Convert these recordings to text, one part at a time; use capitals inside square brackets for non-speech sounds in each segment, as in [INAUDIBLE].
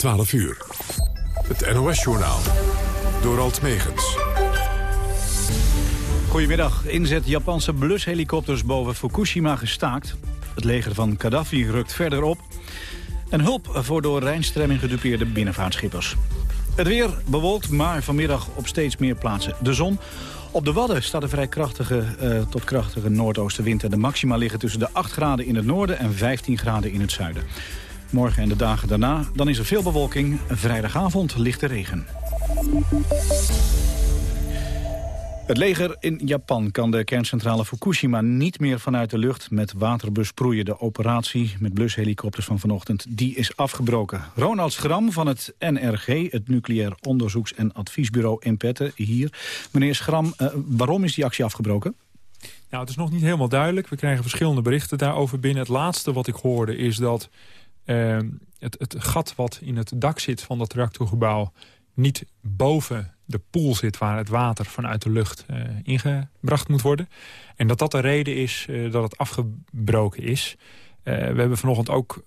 12 uur. Het NOS-journaal. Door Alt Megens. Goedemiddag. Inzet Japanse blushelikopters boven Fukushima gestaakt. Het leger van Gaddafi rukt verder op. En hulp voor door Rijnstremming gedupeerde binnenvaartschippers. Het weer bewolkt, maar vanmiddag op steeds meer plaatsen de zon. Op de Wadden staat een vrij krachtige uh, tot krachtige noordoostenwind. En de maxima liggen tussen de 8 graden in het noorden en 15 graden in het zuiden. Morgen en de dagen daarna, dan is er veel bewolking. Vrijdagavond lichte regen. Het leger in Japan kan de kerncentrale Fukushima niet meer vanuit de lucht met water besproeien. De operatie met blushelikopters van vanochtend die is afgebroken. Ronald Schram van het NRG, het Nucleair Onderzoeks- en Adviesbureau in Petten, hier. Meneer Schram, uh, waarom is die actie afgebroken? Nou, het is nog niet helemaal duidelijk. We krijgen verschillende berichten daarover binnen. Het laatste wat ik hoorde is dat het, het gat wat in het dak zit van dat reactorgebouw... niet boven de pool zit waar het water vanuit de lucht uh, ingebracht moet worden. En dat dat de reden is uh, dat het afgebroken is. Uh, we hebben vanochtend ook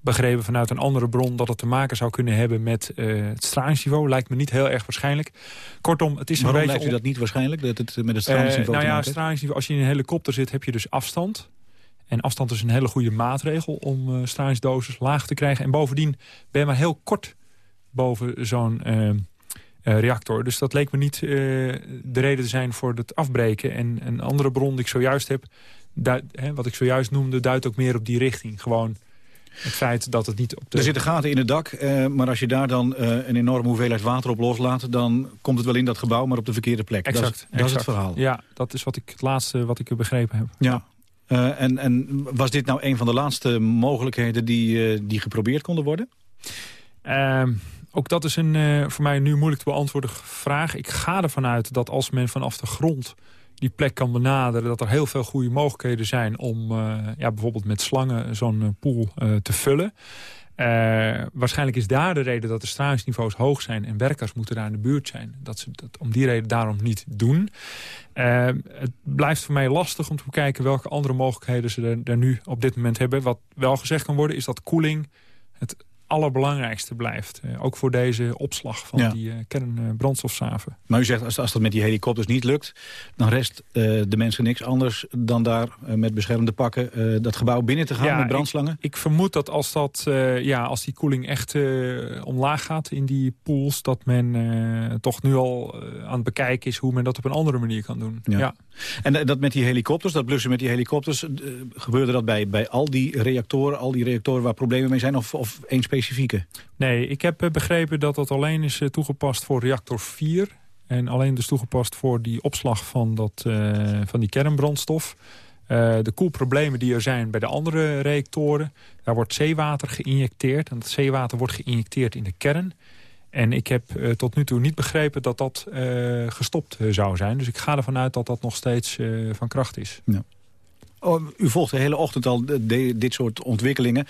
begrepen vanuit een andere bron... dat het te maken zou kunnen hebben met het stralingsniveau. Lijkt me niet heel erg waarschijnlijk. Kortom, het is Waarom een beetje... lijkt u dat niet waarschijnlijk, dat het met het stralingsniveau nou ja, stralingsniveau, als je in een helikopter zit, heb je dus afstand. En afstand is een hele goede maatregel om uh, laag te krijgen. En bovendien ben je maar heel kort boven zo'n uh, uh, reactor. Dus dat leek me niet de reden te zijn voor het afbreken. En een andere bron die ik zojuist heb, hè, wat ik zojuist noemde... duidt ook meer op die richting. Gewoon het feit dat het niet op de... Er zitten gaten in het dak, eh, maar als je daar dan een enorme hoeveelheid water op loslaat... dan komt het wel in dat gebouw, maar op de verkeerde plek. Exact, dat, is, exact. dat is het verhaal. Ja, dat is wat ik, het laatste wat ik begrepen heb. Ja. Uh, en, en was dit nou een van de laatste mogelijkheden die, uh, die geprobeerd konden worden? Uh, ook dat is een, uh, voor mij nu moeilijk te beantwoorden vraag. Ik ga ervan uit dat als men vanaf de grond die plek kan benaderen... dat er heel veel goede mogelijkheden zijn om ja, bijvoorbeeld met slangen zo'n pool te vullen. Uh, waarschijnlijk is daar de reden dat de stralingsniveaus hoog zijn... en werkers moeten daar in de buurt zijn. Dat ze dat om die reden daarom niet doen. Uh, het blijft voor mij lastig om te bekijken welke andere mogelijkheden ze er, er, nu op dit moment hebben. Wat wel gezegd kan worden is dat koeling het allerbelangrijkste blijft. Uh, ook voor deze opslag van ja. die kernbrandstofzaven. maar u zegt als, als dat met die helikopters niet lukt... dan rest de mensen niks anders dan daar met beschermde pakken... dat gebouw binnen te gaan ja, met brandslangen? Ik, ik, vermoed dat als, dat, uh, ja, als die koeling echt uh, omlaag gaat in die pools... dat men uh, toch nu al aan het bekijken is hoe men dat op een andere manier kan doen. Ja. ja. En dat met die helikopters, dat blussen met die helikopters... gebeurde dat bij, bij al die reactoren, al die reactoren waar problemen mee zijn... of, of één specifieke? Nee, ik heb begrepen dat dat alleen is toegepast voor reactor 4... En alleen dus toegepast voor die opslag van, dat, uh, van die kernbrandstof. Uh, de koelproblemen die er zijn bij de andere reactoren... daar wordt zeewater geïnjecteerd. En dat zeewater wordt geïnjecteerd in de kern. En ik heb uh, tot nu toe niet begrepen dat dat gestopt zou zijn. Dus ik ga ervan uit dat dat nog steeds van kracht is. Ja. Oh, u volgt de hele ochtend al de, dit soort ontwikkelingen.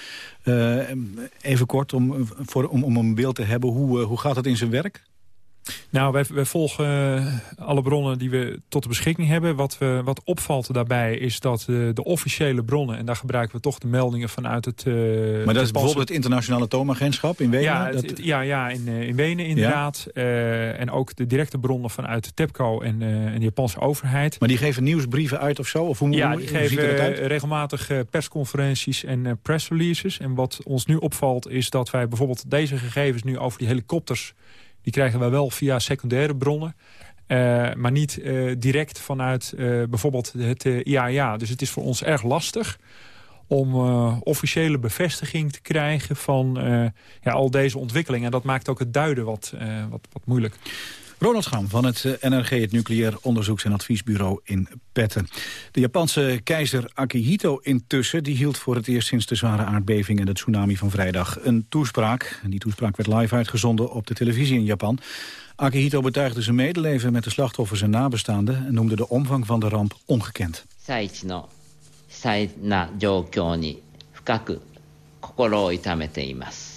even kort, om, voor, om, om een beeld te hebben. Hoe, hoe gaat het in zijn werk? Nou, wij, wij volgen uh, alle bronnen die we tot de beschikking hebben. Wat, we, wat opvalt daarbij is dat uh, de officiële bronnen... en daar gebruiken we toch de meldingen vanuit het... Uh, maar dat is bijvoorbeeld het internationale atoomagentschap in Wenen? Ja, dat... het, ja, ja in, in Wenen inderdaad. Ja? en ook de directe bronnen vanuit TEPCO en, en de Japanse overheid. Maar die geven nieuwsbrieven uit of zo? Of hoe, ja, hoe, die hoe geven regelmatig persconferenties en press releases. En wat ons nu opvalt is dat wij bijvoorbeeld deze gegevens nu over die helikopters... Die krijgen wij wel via secundaire bronnen. Uh, maar niet uh, direct vanuit uh, bijvoorbeeld het IAEA. Dus het is voor ons erg lastig om officiële bevestiging te krijgen van ja, al deze ontwikkelingen. En dat maakt ook het duiden wat, wat, wat moeilijk. Ronald Scham van het NRG, het Nucleair Onderzoeks- en Adviesbureau in Petten. De Japanse keizer Akihito intussen die hield voor het eerst sinds de zware aardbeving en de tsunami van vrijdag een toespraak. En die toespraak werd live uitgezonden op de televisie in Japan. Akihito betuigde zijn medeleven met de slachtoffers en nabestaanden en noemde de omvang van de ramp ongekend. 最な状況に深く心を痛めています。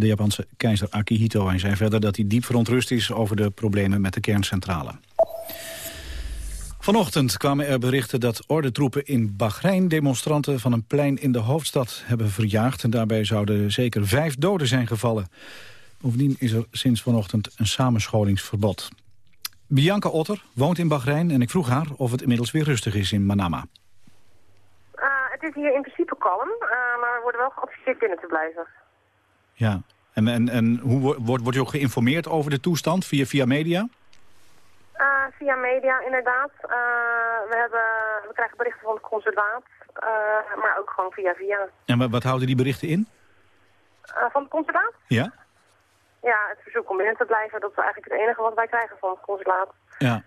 De Japanse keizer Akihito. Hij zei verder dat hij diep verontrust is over de problemen met de kerncentrale. Vanochtend kwamen er berichten dat ordentroepen in Bahrein demonstranten van een plein in de hoofdstad hebben verjaagd. En daarbij zouden zeker vijf doden zijn gevallen. Bovendien is er sinds vanochtend een samenscholingsverbod. Bianca Otter woont in Bahrein en ik vroeg haar of het inmiddels weer rustig is in Manama. Uh, het is hier in principe kalm, uh, maar we worden wel geadviseerd binnen te blijven. Ja, en, en, en hoe wordt, wordt u ook geïnformeerd over de toestand via, via media? Uh, via media, inderdaad. we, hebben, we krijgen berichten van het consulaat, maar ook gewoon via via. En wat, wat houden die berichten in? van het consulaat? Ja. Ja, het verzoek om binnen te blijven, dat is eigenlijk het enige wat wij krijgen van het consulaat. Ja.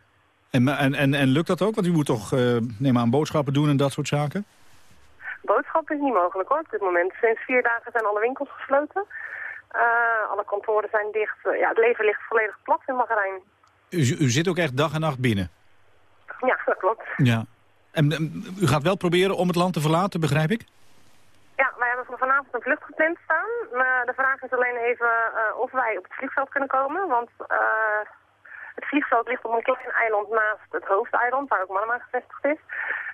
En, en, en, en lukt dat ook? Want u moet toch neem aan boodschappen doen en dat soort zaken? Is niet mogelijk hoor, op dit moment. Sinds vier dagen zijn alle winkels gesloten. Uh, alle kantoren zijn dicht. ja, het leven ligt volledig plat in Bahrein. U, u zit ook echt dag en nacht binnen? Ja, dat klopt. Ja. En u gaat wel proberen om het land te verlaten, begrijp ik? Ja, wij hebben vanavond een vlucht gepland staan. Maar de vraag is alleen even uh, of wij op het vliegveld kunnen komen. Want uh, het vliegveld ligt op een klein eiland naast het hoofdeiland, waar ook Manama gevestigd is.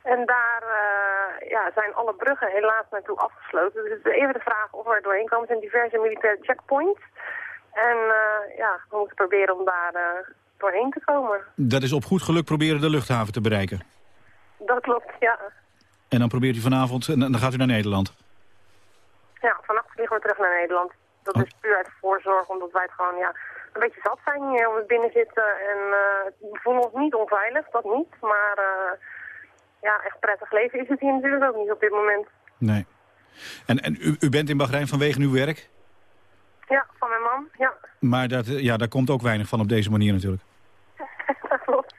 En daar uh, ja, zijn alle bruggen helaas naartoe afgesloten. Dus het is even de vraag of we er doorheen komen. Er zijn diverse militaire checkpoints. En ja, we moeten proberen om daar doorheen te komen. Dat is op goed geluk proberen de luchthaven te bereiken? Dat klopt, ja. En dan probeert u vanavond, en dan gaat u naar Nederland? Ja, vannacht vliegen we terug naar Nederland. Dat oh. is puur uit voorzorg, omdat wij het gewoon ja, een beetje zat zijn hier om het binnen zitten. En uh, we voelen ons niet onveilig, dat niet. Maar uh, ja, echt prettig leven is het hier natuurlijk ook niet op dit moment. Nee. En, en u, u bent in Bahrein vanwege uw werk? Ja, van mijn man, ja. Maar dat, ja, daar komt ook weinig van op deze manier natuurlijk. [LAUGHS] dat klopt.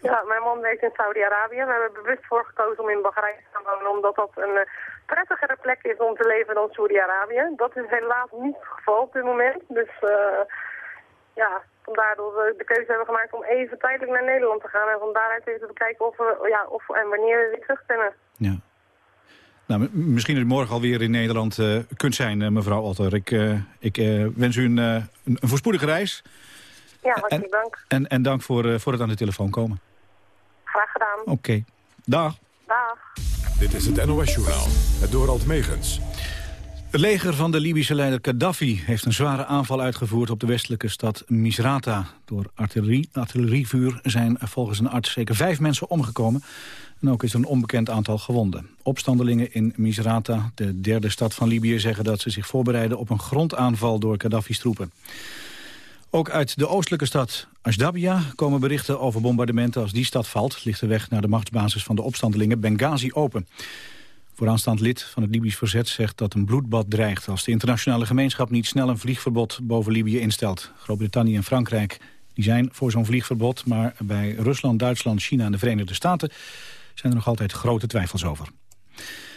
Ja, mijn man werkt in Saudi-Arabië. We hebben bewust voor gekozen om in Bahrein te gaan wonen, omdat dat een prettigere plek is om te leven dan Saudi-Arabië. Dat is helaas niet het geval op dit moment. Dus uh, ja, vandaar dat we de keuze hebben gemaakt om even tijdelijk naar Nederland te gaan. En van daaruit even te bekijken of, we, ja, of en wanneer we weer terug kunnen. Ja. Nou, misschien dat u morgen alweer in Nederland uh, kunt zijn, uh, mevrouw Otter. Ik, uh, ik wens u een, een, voorspoedige reis. Ja, hartelijk dank. En, en dank voor, voor het aan de telefoon komen. Graag gedaan. Oké. Okay. Dag. Dag. Dit is het NOS-journaal, het Dorald Megens. Het leger van de Libische leider Gaddafi heeft een zware aanval uitgevoerd op de westelijke stad Misrata. Door artillerie, artillerievuur zijn volgens een arts zeker vijf mensen omgekomen. En ook is er een onbekend aantal gewonden. Opstandelingen in Misrata, de derde stad van Libië, zeggen dat ze zich voorbereiden op een grondaanval door Gaddafi's troepen. Ook uit de oostelijke stad Ashdabia komen berichten over bombardementen. Als die stad valt, ligt de weg naar de machtsbasis van de opstandelingen Benghazi open. Vooraanstaand lid van het Libisch verzet zegt dat een bloedbad dreigt... als de internationale gemeenschap niet snel een vliegverbod boven Libië instelt. Groot-Brittannië en Frankrijk die zijn voor zo'n vliegverbod... maar bij Rusland, Duitsland, China en de Verenigde Staten... zijn er nog altijd grote twijfels over.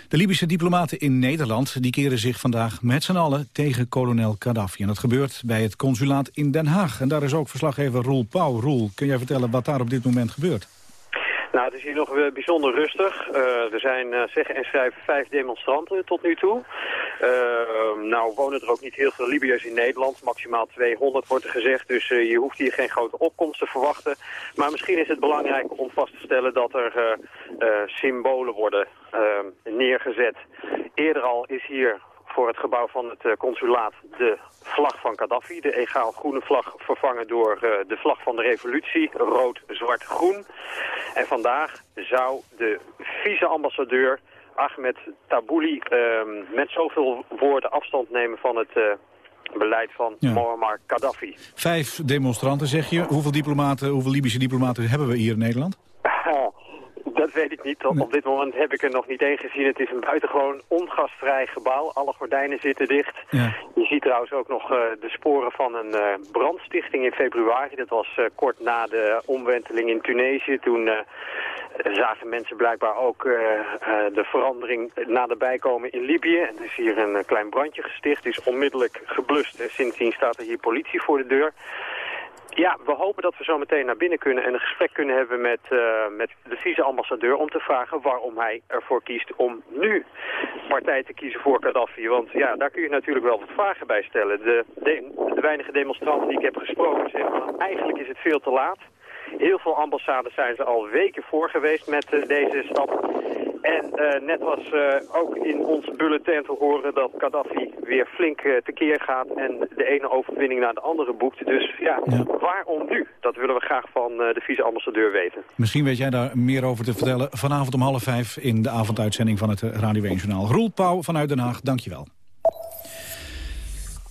De Libische diplomaten in Nederland die keren zich vandaag met z'n allen tegen kolonel Gaddafi. En dat gebeurt bij het consulaat in Den Haag. En daar is ook verslaggever Roel Pauw. Roel, kun jij vertellen wat daar op dit moment gebeurt? Nou, het is hier nog uh, bijzonder rustig. Uh, er zijn, uh, zeggen en schrijven, vijf demonstranten tot nu toe. nou wonen er ook niet heel veel Libiërs in Nederland. Maximaal 200 wordt er gezegd, dus je hoeft hier geen grote opkomst te verwachten. Maar misschien is het belangrijk om vast te stellen dat er symbolen worden neergezet. Eerder al is hier voor het gebouw van het consulaat de vlag van Gaddafi. De egaal-groene vlag vervangen door uh, de vlag van de revolutie, rood, zwart, groen. En vandaag zou de vice-ambassadeur Ahmed Tabouli uh, met zoveel woorden afstand nemen van het uh, beleid van ja. Muammar Gaddafi. Vijf demonstranten zeg je. Hoeveel diplomaten, hoeveel Libische diplomaten hebben we hier in Nederland? [LAUGHS] Dat weet ik niet. Op dit moment heb ik er nog niet één gezien. Het is een buitengewoon ongastvrij gebouw. Alle gordijnen zitten dicht. Ja. Je ziet trouwens ook nog uh, de sporen van een uh, brandstichting in februari. Dat was uh, kort na de omwenteling in Tunesië. Toen zagen mensen blijkbaar ook de verandering naderbij komen in Libië. En er is hier een klein brandje gesticht. Het is onmiddellijk geblust. Sindsdien staat er hier politie voor de deur. Ja, we hopen dat we zo meteen naar binnen kunnen en een gesprek kunnen hebben met, uh, met de vice-ambassadeur om te vragen waarom hij ervoor kiest om nu partij te kiezen voor Gaddafi. Want ja, daar kun je natuurlijk wel wat vragen bij stellen. De, de, weinige demonstranten die ik heb gesproken zeggen, eigenlijk is het veel te laat. Heel veel ambassades zijn ze al weken voor geweest met deze stap. En net was ook in onze bulletin te horen dat Gaddafi weer flink tekeer gaat en de ene overwinning naar de andere boekt. Dus ja, waarom nu? Dat willen we graag van de vice-ambassadeur weten. Misschien weet jij daar meer over te vertellen vanavond om half vijf in de avonduitzending van het Radio 1 Journaal. Roel Pauw vanuit Den Haag, dankjewel.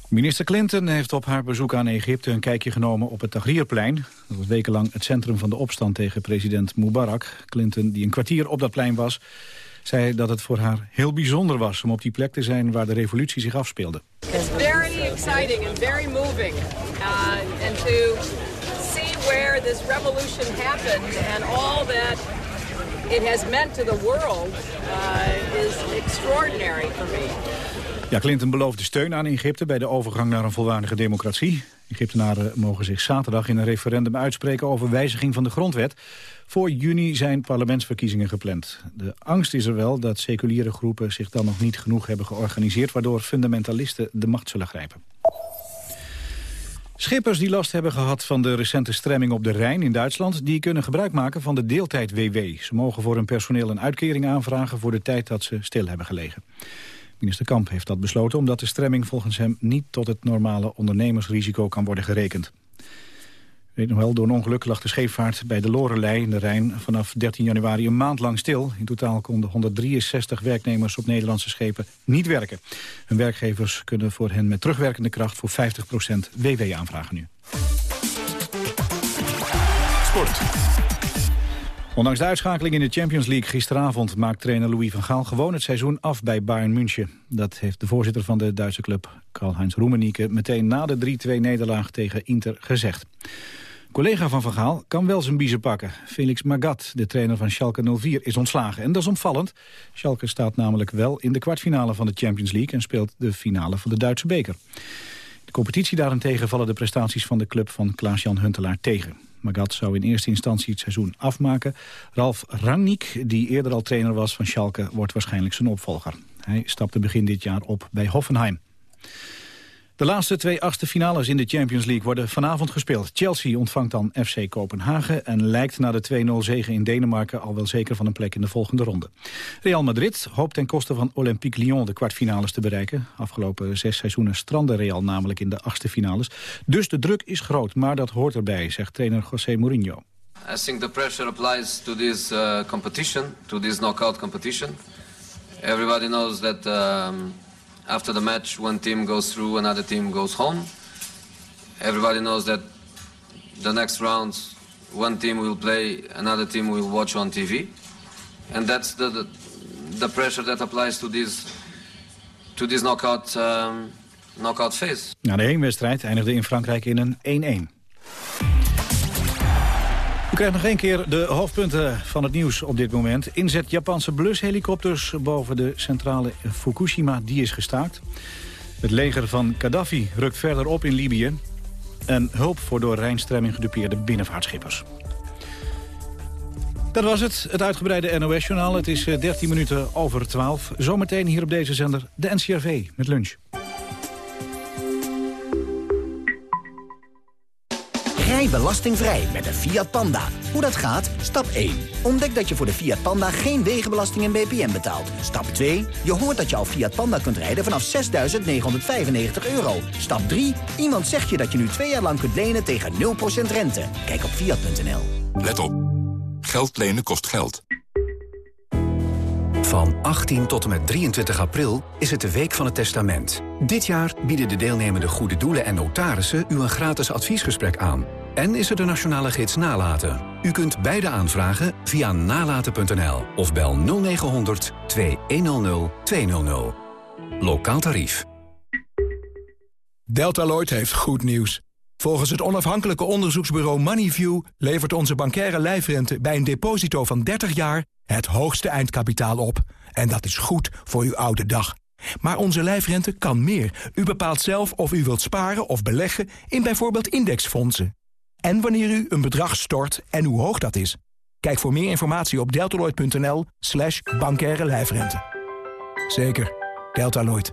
Minister Clinton heeft op haar bezoek aan Egypte een kijkje genomen op het Tahrirplein. Dat was wekenlang het centrum van de opstand tegen president Mubarak. Clinton, die een kwartier op dat plein was, zei dat het voor haar heel bijzonder was om op die plek te zijn waar de revolutie zich afspeelde. It's very exciting and very moving. Uh, and to see where this revolution happened and all that it has meant to the world uh, is extraordinary for me. Ja, Clinton beloofde steun aan Egypte bij de overgang naar een volwaardige democratie. Egyptenaren mogen zich zaterdag in een referendum uitspreken over wijziging van de grondwet. Voor juni zijn parlementsverkiezingen gepland. De angst is er wel dat seculiere groepen zich dan nog niet genoeg hebben georganiseerd... waardoor fundamentalisten de macht zullen grijpen. Schippers die last hebben gehad van de recente stremming op de Rijn in Duitsland... die kunnen gebruik maken van de deeltijd-WW. Ze mogen voor hun personeel een uitkering aanvragen voor de tijd dat ze stil hebben gelegen. Minister Kamp heeft dat besloten omdat de stremming volgens hem niet tot het normale ondernemersrisico kan worden gerekend. Weet nog wel, door een ongeluk lag de scheepvaart bij de Lorelei in de Rijn vanaf 13 januari een maand lang stil. In totaal konden 163 werknemers op Nederlandse schepen niet werken. Hun werkgevers kunnen voor hen met terugwerkende kracht voor 50% WW aanvragen nu. Sport. Ondanks de uitschakeling in de Champions League gisteravond... maakt trainer Louis van Gaal gewoon het seizoen af bij Bayern München. Dat heeft de voorzitter van de Duitse club, Karl-Heinz Roemenieke... meteen na de 3-2-nederlaag tegen Inter gezegd. Collega van Van Gaal kan wel zijn biezen pakken. Felix Magath, de trainer van Schalke 04, is ontslagen. En dat is opvallend. Schalke staat namelijk wel in de kwartfinale van de Champions League... en speelt de finale van de Duitse beker. De competitie daarentegen vallen de prestaties van de club van Klaas-Jan Huntelaar tegen. Magat zou in eerste instantie het seizoen afmaken. Ralf Rangnick, die eerder al trainer was van Schalke, wordt waarschijnlijk zijn opvolger. Hij stapte begin dit jaar op bij Hoffenheim. De laatste twee achtste finales in de Champions League worden vanavond gespeeld. Chelsea ontvangt dan FC Kopenhagen en lijkt na de 2-0 zege in Denemarken al wel zeker van een plek in de volgende ronde. Real Madrid hoopt ten koste van Olympique Lyon de kwartfinales te bereiken. Afgelopen zes seizoenen strandde Real namelijk in de achtste finales. Dus de druk is groot, maar dat hoort erbij, zegt trainer José Mourinho. I think the pressure applies to this uh, competition, to this knockout competition. Everybody knows that um, after the match, one team goes through, another team goes home. Everybody knows that the next round, one team will play, another team will watch on TV. And that's the, the, the pressure that applies to this, to this knockout, um, knockout phase. Na de heenwedstrijd eindigde in Frankrijk in een 1-1. U krijgt nog één keer de hoofdpunten van het nieuws op dit moment. Inzet Japanse blushelikopters boven de centrale Fukushima, die is gestaakt. Het leger van Gaddafi rukt verder op in Libië. En hulp voor door Rijnstremming gedupeerde binnenvaartschippers. Dat was het, het uitgebreide NOS-journaal. Het is 13 eh, minuten over 12. Zometeen hier op deze zender de NCRV met lunch. Rij belastingvrij met een Fiat Panda. Hoe dat gaat? Stap 1. Ontdek dat je voor de Fiat Panda geen wegenbelasting en BPM betaalt. Stap 2. Je hoort dat je al Fiat Panda kunt rijden vanaf 6.995 euro. Stap 3. Iemand zegt je dat je nu twee jaar lang kunt lenen tegen 0% rente. Kijk op Fiat.nl. Let op. Geld lenen kost geld. Van 18 tot en met 23 april is het de Week van het Testament. Dit jaar bieden de deelnemende goede doelen en notarissen u een gratis adviesgesprek aan. En is er de nationale gids Nalaten. U kunt beide aanvragen via nalaten.nl of bel 0900 2100 200. Lokaal tarief. Deltaloid heeft goed nieuws. Volgens het onafhankelijke onderzoeksbureau Moneyview... levert onze bankaire lijfrente bij een deposito van 30 jaar... het hoogste eindkapitaal op. En dat is goed voor uw oude dag. Maar onze lijfrente kan meer. U bepaalt zelf of u wilt sparen of beleggen in bijvoorbeeld indexfondsen. En wanneer u een bedrag stort en hoe hoog dat is. Kijk voor meer informatie op deltaloid.nl slash bankaire lijfrente. Zeker, Deltaloid.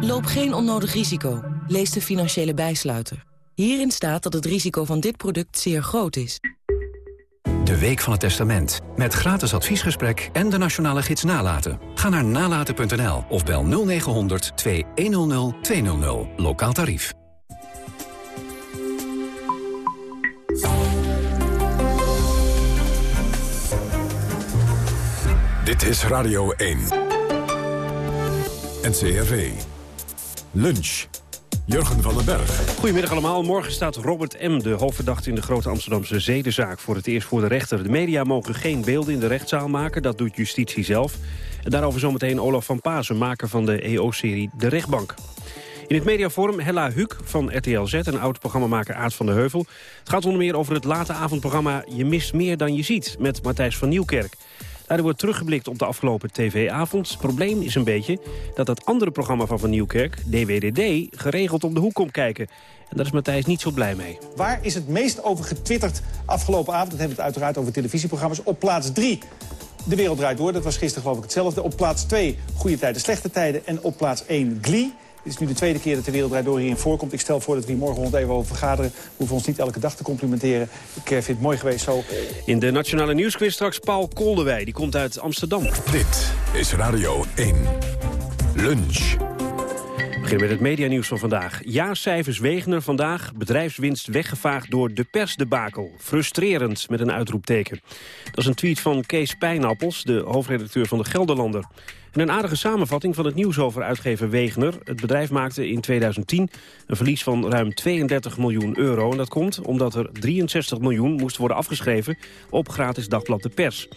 Loop geen onnodig risico. Lees de financiële bijsluiter. Hierin staat dat het risico van dit product zeer groot is. De Week van het Testament. Met gratis adviesgesprek en de nationale gids Nalaten. Ga naar nalaten.nl of bel 0900 2100 200. Lokaal tarief. Dit is Radio 1. NCRV. Lunch. Jurgen van den Berg. Goedemiddag allemaal. Morgen staat Robert M., de hoofdverdachte in de grote Amsterdamse zedenzaak, voor het eerst voor de rechter. De media mogen geen beelden in de rechtszaal maken, dat doet justitie zelf. En daarover zometeen Olaf van Pazen, maker van de EO-serie De Rechtbank. In het mediaforum Hella Huuk van RTL Z en oud-programmamaker Aad van de Heuvel. Het gaat onder meer over het late avondprogramma Je mist meer dan je ziet... met Matthijs van Nieuwkerk. Daarin wordt teruggeblikt op de afgelopen tv-avond. Het probleem is een beetje dat dat andere programma van Van Nieuwkerk, DWDD, geregeld om de hoek komt kijken. En daar is Matthijs niet zo blij mee. Waar is het meest over getwitterd afgelopen avond? Dat hebben we het uiteraard over televisieprogramma's. Op plaats 3 De Wereld Draait Door, dat was gisteren geloof ik hetzelfde. Op plaats 2 Goede Tijden, Slechte Tijden. En op plaats 1 Glee. Dit is nu de tweede keer dat de Wereld Door hierin voorkomt. Ik stel voor dat we hier morgen even over vergaderen. We hoeven ons niet elke dag te complimenteren. Ik eh, vind het mooi geweest zo. In de Nationale Nieuwsquiz straks Paul Koldewij. Die komt uit Amsterdam. Dit is Radio 1. Lunch. Beginnen met het medianieuws van vandaag. Jaarcijfers Wegener vandaag. Bedrijfswinst weggevaagd door de persdebakel. Frustrerend, met een uitroepteken. Dat is een tweet van Kees Pijnappels, de hoofdredacteur van de Gelderlander. En een aardige samenvatting van het nieuws over uitgever Wegener. Het bedrijf maakte in 2010 een verlies van ruim 32 miljoen euro. En dat komt omdat er 63 miljoen moest worden afgeschreven op gratis dagblad De Pers.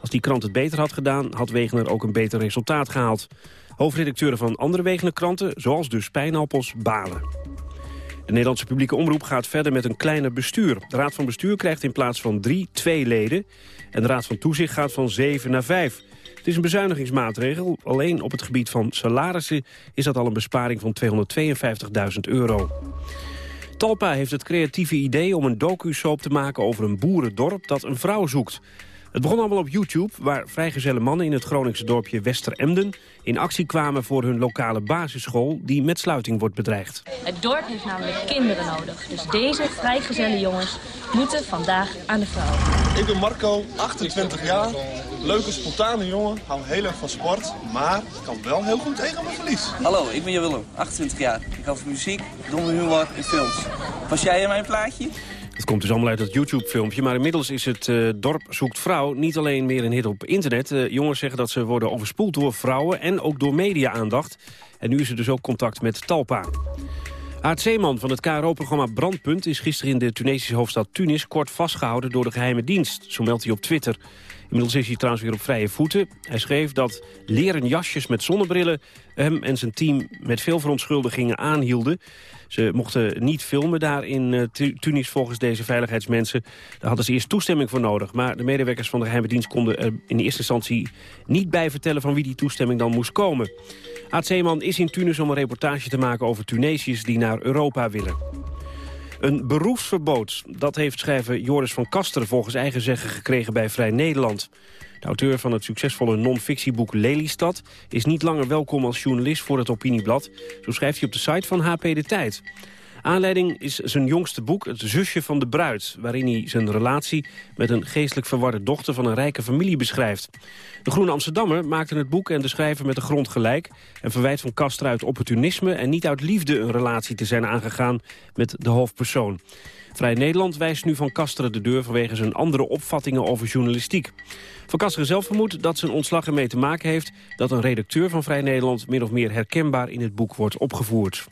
Als die krant het beter had gedaan, had Wegener ook een beter resultaat gehaald. Hoofdredacteuren van andere Wegener kranten, zoals dus Pijnappels, balen. De Nederlandse publieke omroep gaat verder met een kleiner bestuur. De Raad van Bestuur krijgt in plaats van drie, twee leden. En de Raad van Toezicht gaat van zeven naar vijf. Het is een bezuinigingsmaatregel. Alleen op het gebied van salarissen is dat al een besparing van 252.000 euro. Talpa heeft het creatieve idee om een docu-soap te maken over een boerendorp dat een vrouw zoekt. Het begon allemaal op YouTube, waar vrijgezelle mannen in het Groningse dorpje Westeremden in actie kwamen voor hun lokale basisschool die met sluiting wordt bedreigd. Het dorp heeft namelijk kinderen nodig, dus deze vrijgezelle jongens moeten vandaag aan de vrouw. Ik ben Marco, 28 jaar, leuke spontane jongen, hou heel erg van sport, maar kan wel heel goed tegen mijn verlies. Hallo, ik ben Jan Willem, 28 jaar. Ik hou van muziek, domme humor en films. Was jij in mijn plaatje? Het komt dus allemaal uit dat YouTube-filmpje. Maar inmiddels is het uh, dorp zoekt vrouw niet alleen meer een hit op internet. Uh, jongens zeggen dat ze worden overspoeld door vrouwen en ook door media-aandacht. En nu is er dus ook contact met Talpa. Aart Zeeman van het KRO-programma Brandpunt is gisteren in de Tunesische hoofdstad Tunis kort vastgehouden door de geheime dienst. Zo meldt hij op Twitter. Inmiddels is hij trouwens weer op vrije voeten. Hij schreef dat leren jasjes met zonnebrillen hem en zijn team met veel verontschuldigingen aanhielden. Ze mochten niet filmen daar in uh, Tunis volgens deze veiligheidsmensen. Daar hadden ze eerst toestemming voor nodig. Maar de medewerkers van de geheime dienst konden er in eerste instantie niet bij vertellen van wie die toestemming dan moest komen. Aad Zeeman is in Tunis om een reportage te maken over Tunesiërs die naar Europa willen. Een beroepsverbod, dat heeft schrijver Joris van Kasteren volgens eigen zeggen gekregen bij Vrij Nederland. De auteur van het succesvolle non-fictieboek Lelystad is niet langer welkom als journalist voor het opinieblad. Zo schrijft hij op de site van HP De Tijd. Aanleiding is zijn jongste boek, Het zusje van de bruid... waarin hij zijn relatie met een geestelijk verwarde dochter van een rijke familie beschrijft. De Groene Amsterdammer maakte het boek en de schrijver met de grond gelijk... en verwijt van Kastra uit opportunisme en niet uit liefde een relatie te zijn aangegaan met de hoofdpersoon. Vrij Nederland wijst nu van Kasteren de deur vanwege zijn andere opvattingen over journalistiek. Van Kasteren zelf vermoedt dat zijn ontslag ermee te maken heeft... dat een redacteur van Vrij Nederland min of meer herkenbaar in het boek wordt opgevoerd.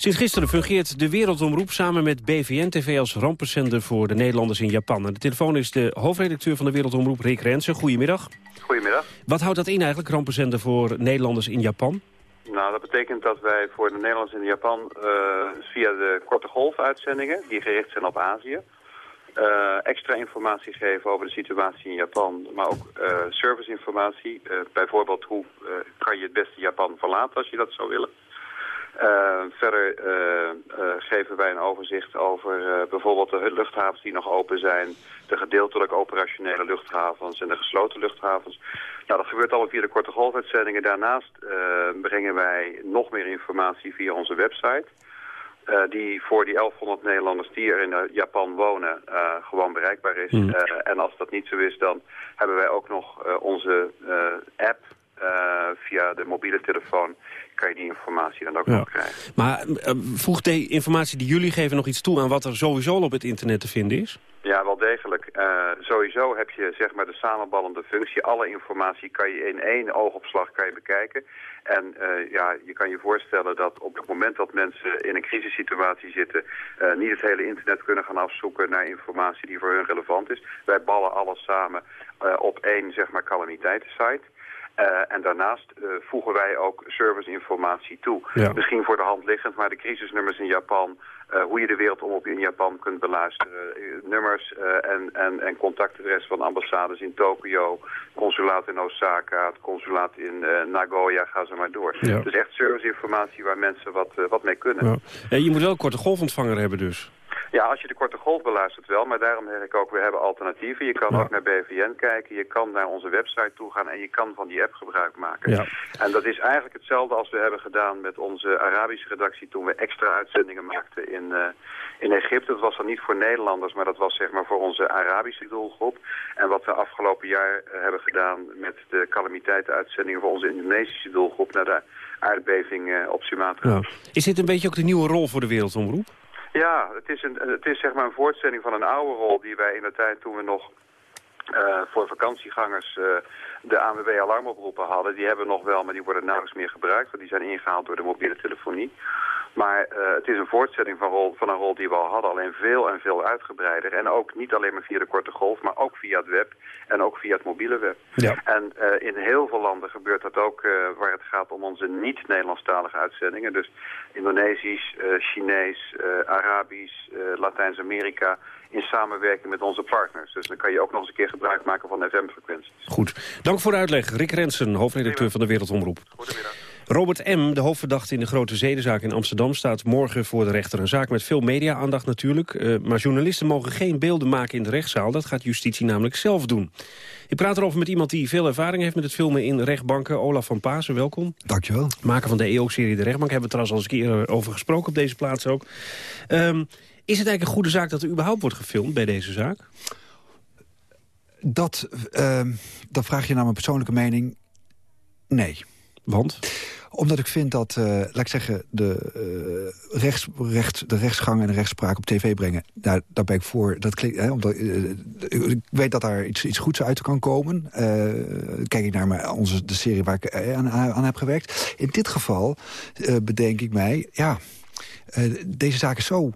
Sinds gisteren fungeert de Wereldomroep samen met BVN-TV als rampenzender voor de Nederlanders in Japan. En de telefoon is de hoofdredacteur van de Wereldomroep, Rick Rensen. Goedemiddag. Goedemiddag. Wat houdt dat in eigenlijk, rampenzender voor Nederlanders in Japan? Nou, dat betekent dat wij voor de Nederlanders in Japan uh, via de korte golfuitzendingen, die gericht zijn op Azië, uh, extra informatie geven over de situatie in Japan, maar ook uh, serviceinformatie. bijvoorbeeld hoe kan je het beste Japan verlaten als je dat zou willen. Uh, verder uh, uh, geven wij een overzicht over bijvoorbeeld de luchthavens die nog open zijn, de gedeeltelijk operationele luchthavens en de gesloten luchthavens. Nou, dat gebeurt allemaal via de korte golfuitzendingen. Daarnaast brengen wij nog meer informatie via onze website. eh, die voor die 1100 Nederlanders die er in eh, Japan wonen eh, gewoon bereikbaar is. Hmm. Eh, en als dat niet zo is, dan hebben wij ook nog eh, onze eh, app eh, via de mobiele telefoon. Kan je die informatie dan ook Ja. nog krijgen. Maar eh, voegt de informatie die jullie geven nog iets toe aan wat er sowieso al op het internet te vinden is? Ja, wel degelijk. Eh, sowieso heb je zeg maar de samenballende functie. Alle informatie kan je in één oogopslag kan je bekijken. En ja, je kan je voorstellen dat op het moment dat mensen in een crisissituatie zitten... niet het hele internet kunnen gaan afzoeken naar informatie die voor hun relevant is. Wij ballen alles samen op één zeg maar calamiteitensite. Eh, en daarnaast eh, voegen wij ook serviceinformatie toe. Ja. Misschien voor de hand liggend, maar de crisisnummers in Japan... eh, hoe je de wereldomroep in Japan kunt beluisteren. nummers en, en, en contactadres van ambassades in Tokio, consulaat in Osaka, het consulaat in Nagoya, ga zo maar door. Ja. Dus echt serviceinformatie waar mensen wat, wat mee kunnen. Ja. Je moet wel een korte golfontvanger hebben dus. Ja, als je de korte golf beluistert wel, maar daarom zeg ik ook, we hebben alternatieven. Je kan ook naar BVN kijken, je kan naar onze website toe gaan en je kan van die app gebruik maken. Ja. En dat is eigenlijk hetzelfde als we hebben gedaan met onze Arabische redactie toen we extra uitzendingen maakten in, eh, in Egypte. Dat was dan niet voor Nederlanders, maar dat was zeg maar voor onze Arabische doelgroep. En wat we afgelopen jaar eh, hebben gedaan met de calamiteitenuitzendingen voor onze Indonesische doelgroep naar de aardbeving eh, op Sumatra. Ja. Is dit een beetje ook de nieuwe rol voor de wereldomroep? Ja, het is, een, het is zeg maar een voortzetting van een oude rol die wij in de tijd toen we nog eh, voor vakantiegangers eh, de ANWB alarmoproepen hadden. Die hebben we nog wel, maar die worden nauwelijks meer gebruikt, want die zijn ingehaald door de mobiele telefonie. Maar eh, het is een voortzetting van, rol, van een rol die we al hadden, alleen veel en veel uitgebreider. En ook niet alleen maar via de korte golf, maar ook via het web en ook via het mobiele web. Ja. En eh, in heel veel landen gebeurt dat ook eh, waar het gaat om onze niet-Nederlandstalige uitzendingen. Dus Indonesisch, Chinees, Arabisch, Latijns-Amerika in samenwerking met onze partners. Dus dan kan je ook nog eens een keer gebruik maken van FM-frequenties. Goed. Dank voor de uitleg. Rick Rensen, hoofdredacteur van de Wereldomroep. Robert M., de hoofdverdachte in de grote zedenzaak in Amsterdam... staat morgen voor de rechter. Een zaak met veel media-aandacht natuurlijk. eh, maar journalisten mogen geen beelden maken in de rechtszaal. Dat gaat justitie namelijk zelf doen. Ik praat erover met iemand die veel ervaring heeft met het filmen in rechtbanken. Olaf van Pasen, welkom. Dankjewel. Maker van de EO-serie De Rechtbank. Hebben we trouwens al eens een keer over gesproken op deze plaats ook. Ehm, is het eigenlijk een goede zaak dat er überhaupt wordt gefilmd bij deze zaak? Dat, ehm, dat vraag je naar mijn persoonlijke mening. Nee. Want? Omdat ik vind dat, eh, laat ik zeggen, de, recht, de rechtsgang en de rechtspraak op tv brengen... Daar, daar ben ik voor. Dat klinkt, hè, omdat, eh, ik weet dat daar iets, iets goeds uit kan komen. Kijk ik naar mijn, onze, de serie waar ik aan, aan heb gewerkt. In dit geval bedenk ik mij... ja, deze zaak is zo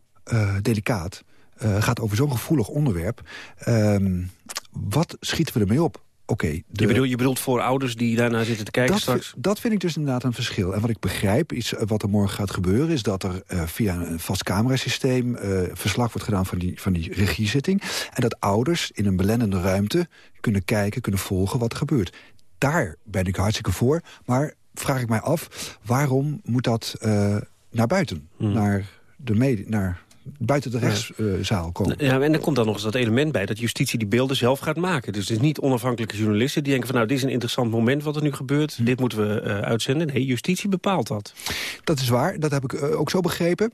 delicaat. gaat over zo'n gevoelig onderwerp. Ehm, wat schieten we ermee op? Oké, Je, bedoelt, je bedoelt voor ouders die daarna zitten te kijken dat, straks? dat vind ik dus inderdaad een verschil. En wat ik begrijp, is, eh, wat er morgen gaat gebeuren... is dat er eh, via een vast camerasysteem eh, verslag wordt gedaan van die, van die regiezitting. En dat ouders in een belendende ruimte kunnen kijken, kunnen volgen wat er gebeurt. Daar ben ik hartstikke voor. Maar vraag ik mij af, waarom moet dat naar buiten? Naar de naar buiten de rechtszaal komen? Ja, en er komt dan nog eens dat element bij dat justitie die beelden zelf gaat maken. Dus het is niet onafhankelijke journalisten die denken van nou dit is een interessant moment wat er nu gebeurt. Dit moeten we eh, uitzenden. Nee, justitie bepaalt dat. Dat is waar, dat heb ik eh, ook zo begrepen.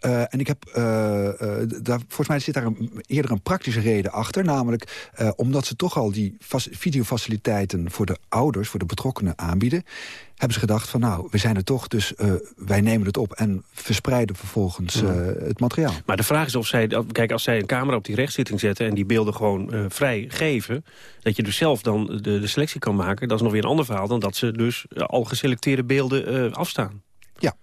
Eh, en ik heb, eh, eh, daar, volgens mij zit daar een, eerder een praktische reden achter. Namelijk omdat ze toch al die videofaciliteiten voor de ouders, voor de betrokkenen aanbieden. Hebben ze gedacht van nou, we zijn er toch, dus wij nemen het op en verspreiden vervolgens het materiaal. Maar de vraag is of zij, kijk als zij een camera op die rechtszitting zetten en die beelden gewoon vrij geven. Dat je dus zelf dan de, de selectie kan maken. Dat is nog weer een ander verhaal dan dat ze dus al geselecteerde beelden afstaan. Ja.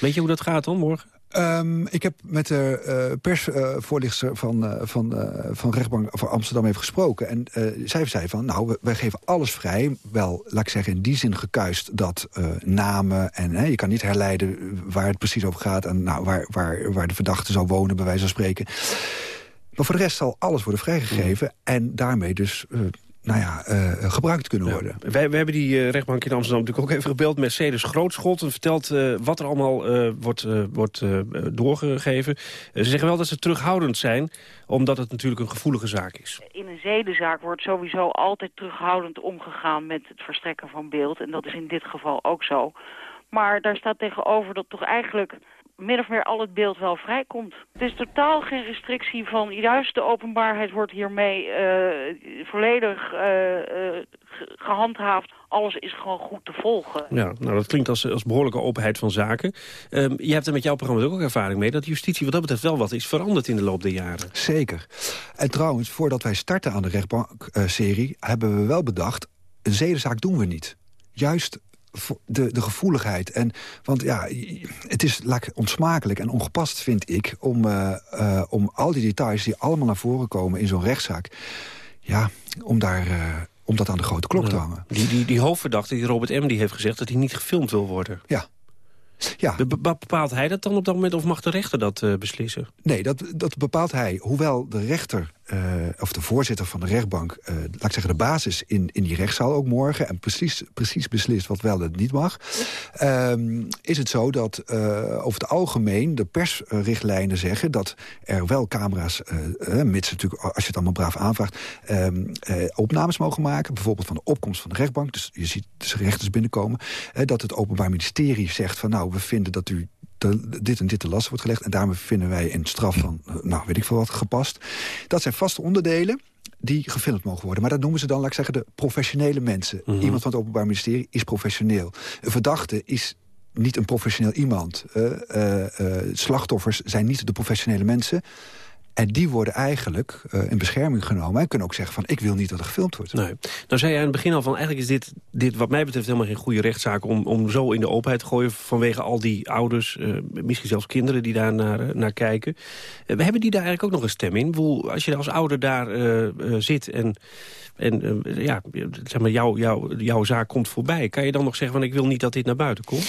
Weet je hoe dat gaat dan morgen? Ehm, ik heb met de eh, persvoorlichter van, eh, van, eh, van rechtbank van Amsterdam even gesproken. En zij zei van, nou, we- wij geven alles vrij. Wel, laat ik zeggen, in die zin gekuist dat namen... en hè, je kan niet herleiden waar het precies over gaat... en nou, waar, waar, waar de verdachte zou wonen, bij wijze van spreken. Maar voor de rest zal alles worden vrijgegeven... en daarmee dus... nou ja, eh, gebruikt kunnen worden. Wij, we hebben die eh, rechtbank in Amsterdam natuurlijk ook even gebeld. Mercedes Grootschot en vertelt eh, wat er allemaal eh, wordt, eh, wordt eh, doorgegeven. Ze zeggen wel dat ze terughoudend zijn, omdat het natuurlijk een gevoelige zaak is. In een zedenzaak wordt sowieso altijd terughoudend omgegaan met het verstrekken van beeld. En dat is in dit geval ook zo. Maar daar staat tegenover dat toch eigenlijk min of meer al het beeld wel vrijkomt. Het is totaal geen restrictie van juist de openbaarheid wordt hiermee uh, volledig uh, gehandhaafd. Alles is gewoon goed te volgen. Ja, nou dat klinkt als, als behoorlijke openheid van zaken. Um, je hebt er met jouw programma ook ervaring mee... dat justitie wat dat betreft wel wat is veranderd in de loop der jaren. Zeker. En trouwens, voordat wij starten aan de rechtbankserie... hebben we wel bedacht, een zedenzaak doen we niet. Juist de, de gevoeligheid. En, want ja, het is laat onsmakelijk en ongepast, vind ik... Om, uh, uh, om al die details die allemaal naar voren komen in zo'n rechtszaak... ja, om daar... Uh, om dat aan de grote klok te hangen. Die, die, die hoofdverdachte, die Robert M., die heeft gezegd dat hij niet gefilmd wil worden. Ja, ja. bepaalt hij dat dan op dat moment of mag de rechter dat uh, beslissen? Nee, dat, dat bepaalt hij. Hoewel de rechter, uh, of de voorzitter van de rechtbank... Uh, laat ik zeggen, de basis in, in die rechtszaal ook morgen... en precies, precies beslist wat wel en niet mag... Um, is het zo dat over het algemeen de persrichtlijnen zeggen... dat er wel camera's, mits natuurlijk, als je het allemaal braaf aanvraagt... Um, opnames mogen maken, bijvoorbeeld van de opkomst van de rechtbank. Dus je ziet de rechters binnenkomen. dat het Openbaar Ministerie zegt van... nou, we vinden dat u dit en dit te last wordt gelegd... en daarmee vinden wij een straf van, eh, nou, weet ik veel wat, gepast. Dat zijn vaste onderdelen die gefilmd mogen worden. Maar dat noemen ze dan, laat ik zeggen, de professionele mensen. Mhm. Iemand van het Openbaar Ministerie is professioneel. Een verdachte is niet een professioneel iemand. Uh, uh, slachtoffers zijn niet de professionele mensen... En die worden eigenlijk uh, in bescherming genomen. En kunnen ook zeggen van, ik wil niet dat er gefilmd wordt. Nee. Nou zei jij aan het begin al van, eigenlijk is dit, dit wat mij betreft helemaal geen goede rechtszaak... om, om zo in de openheid te gooien vanwege al die ouders... Uh, misschien zelfs kinderen die daar naar, uh, naar kijken. we hebben die daar eigenlijk ook nog een stem in? Bedoel, als je als ouder daar zit en, en ja, zeg maar jouw jou, jouw zaak komt voorbij... kan je dan nog zeggen van, ik wil niet dat dit naar buiten komt?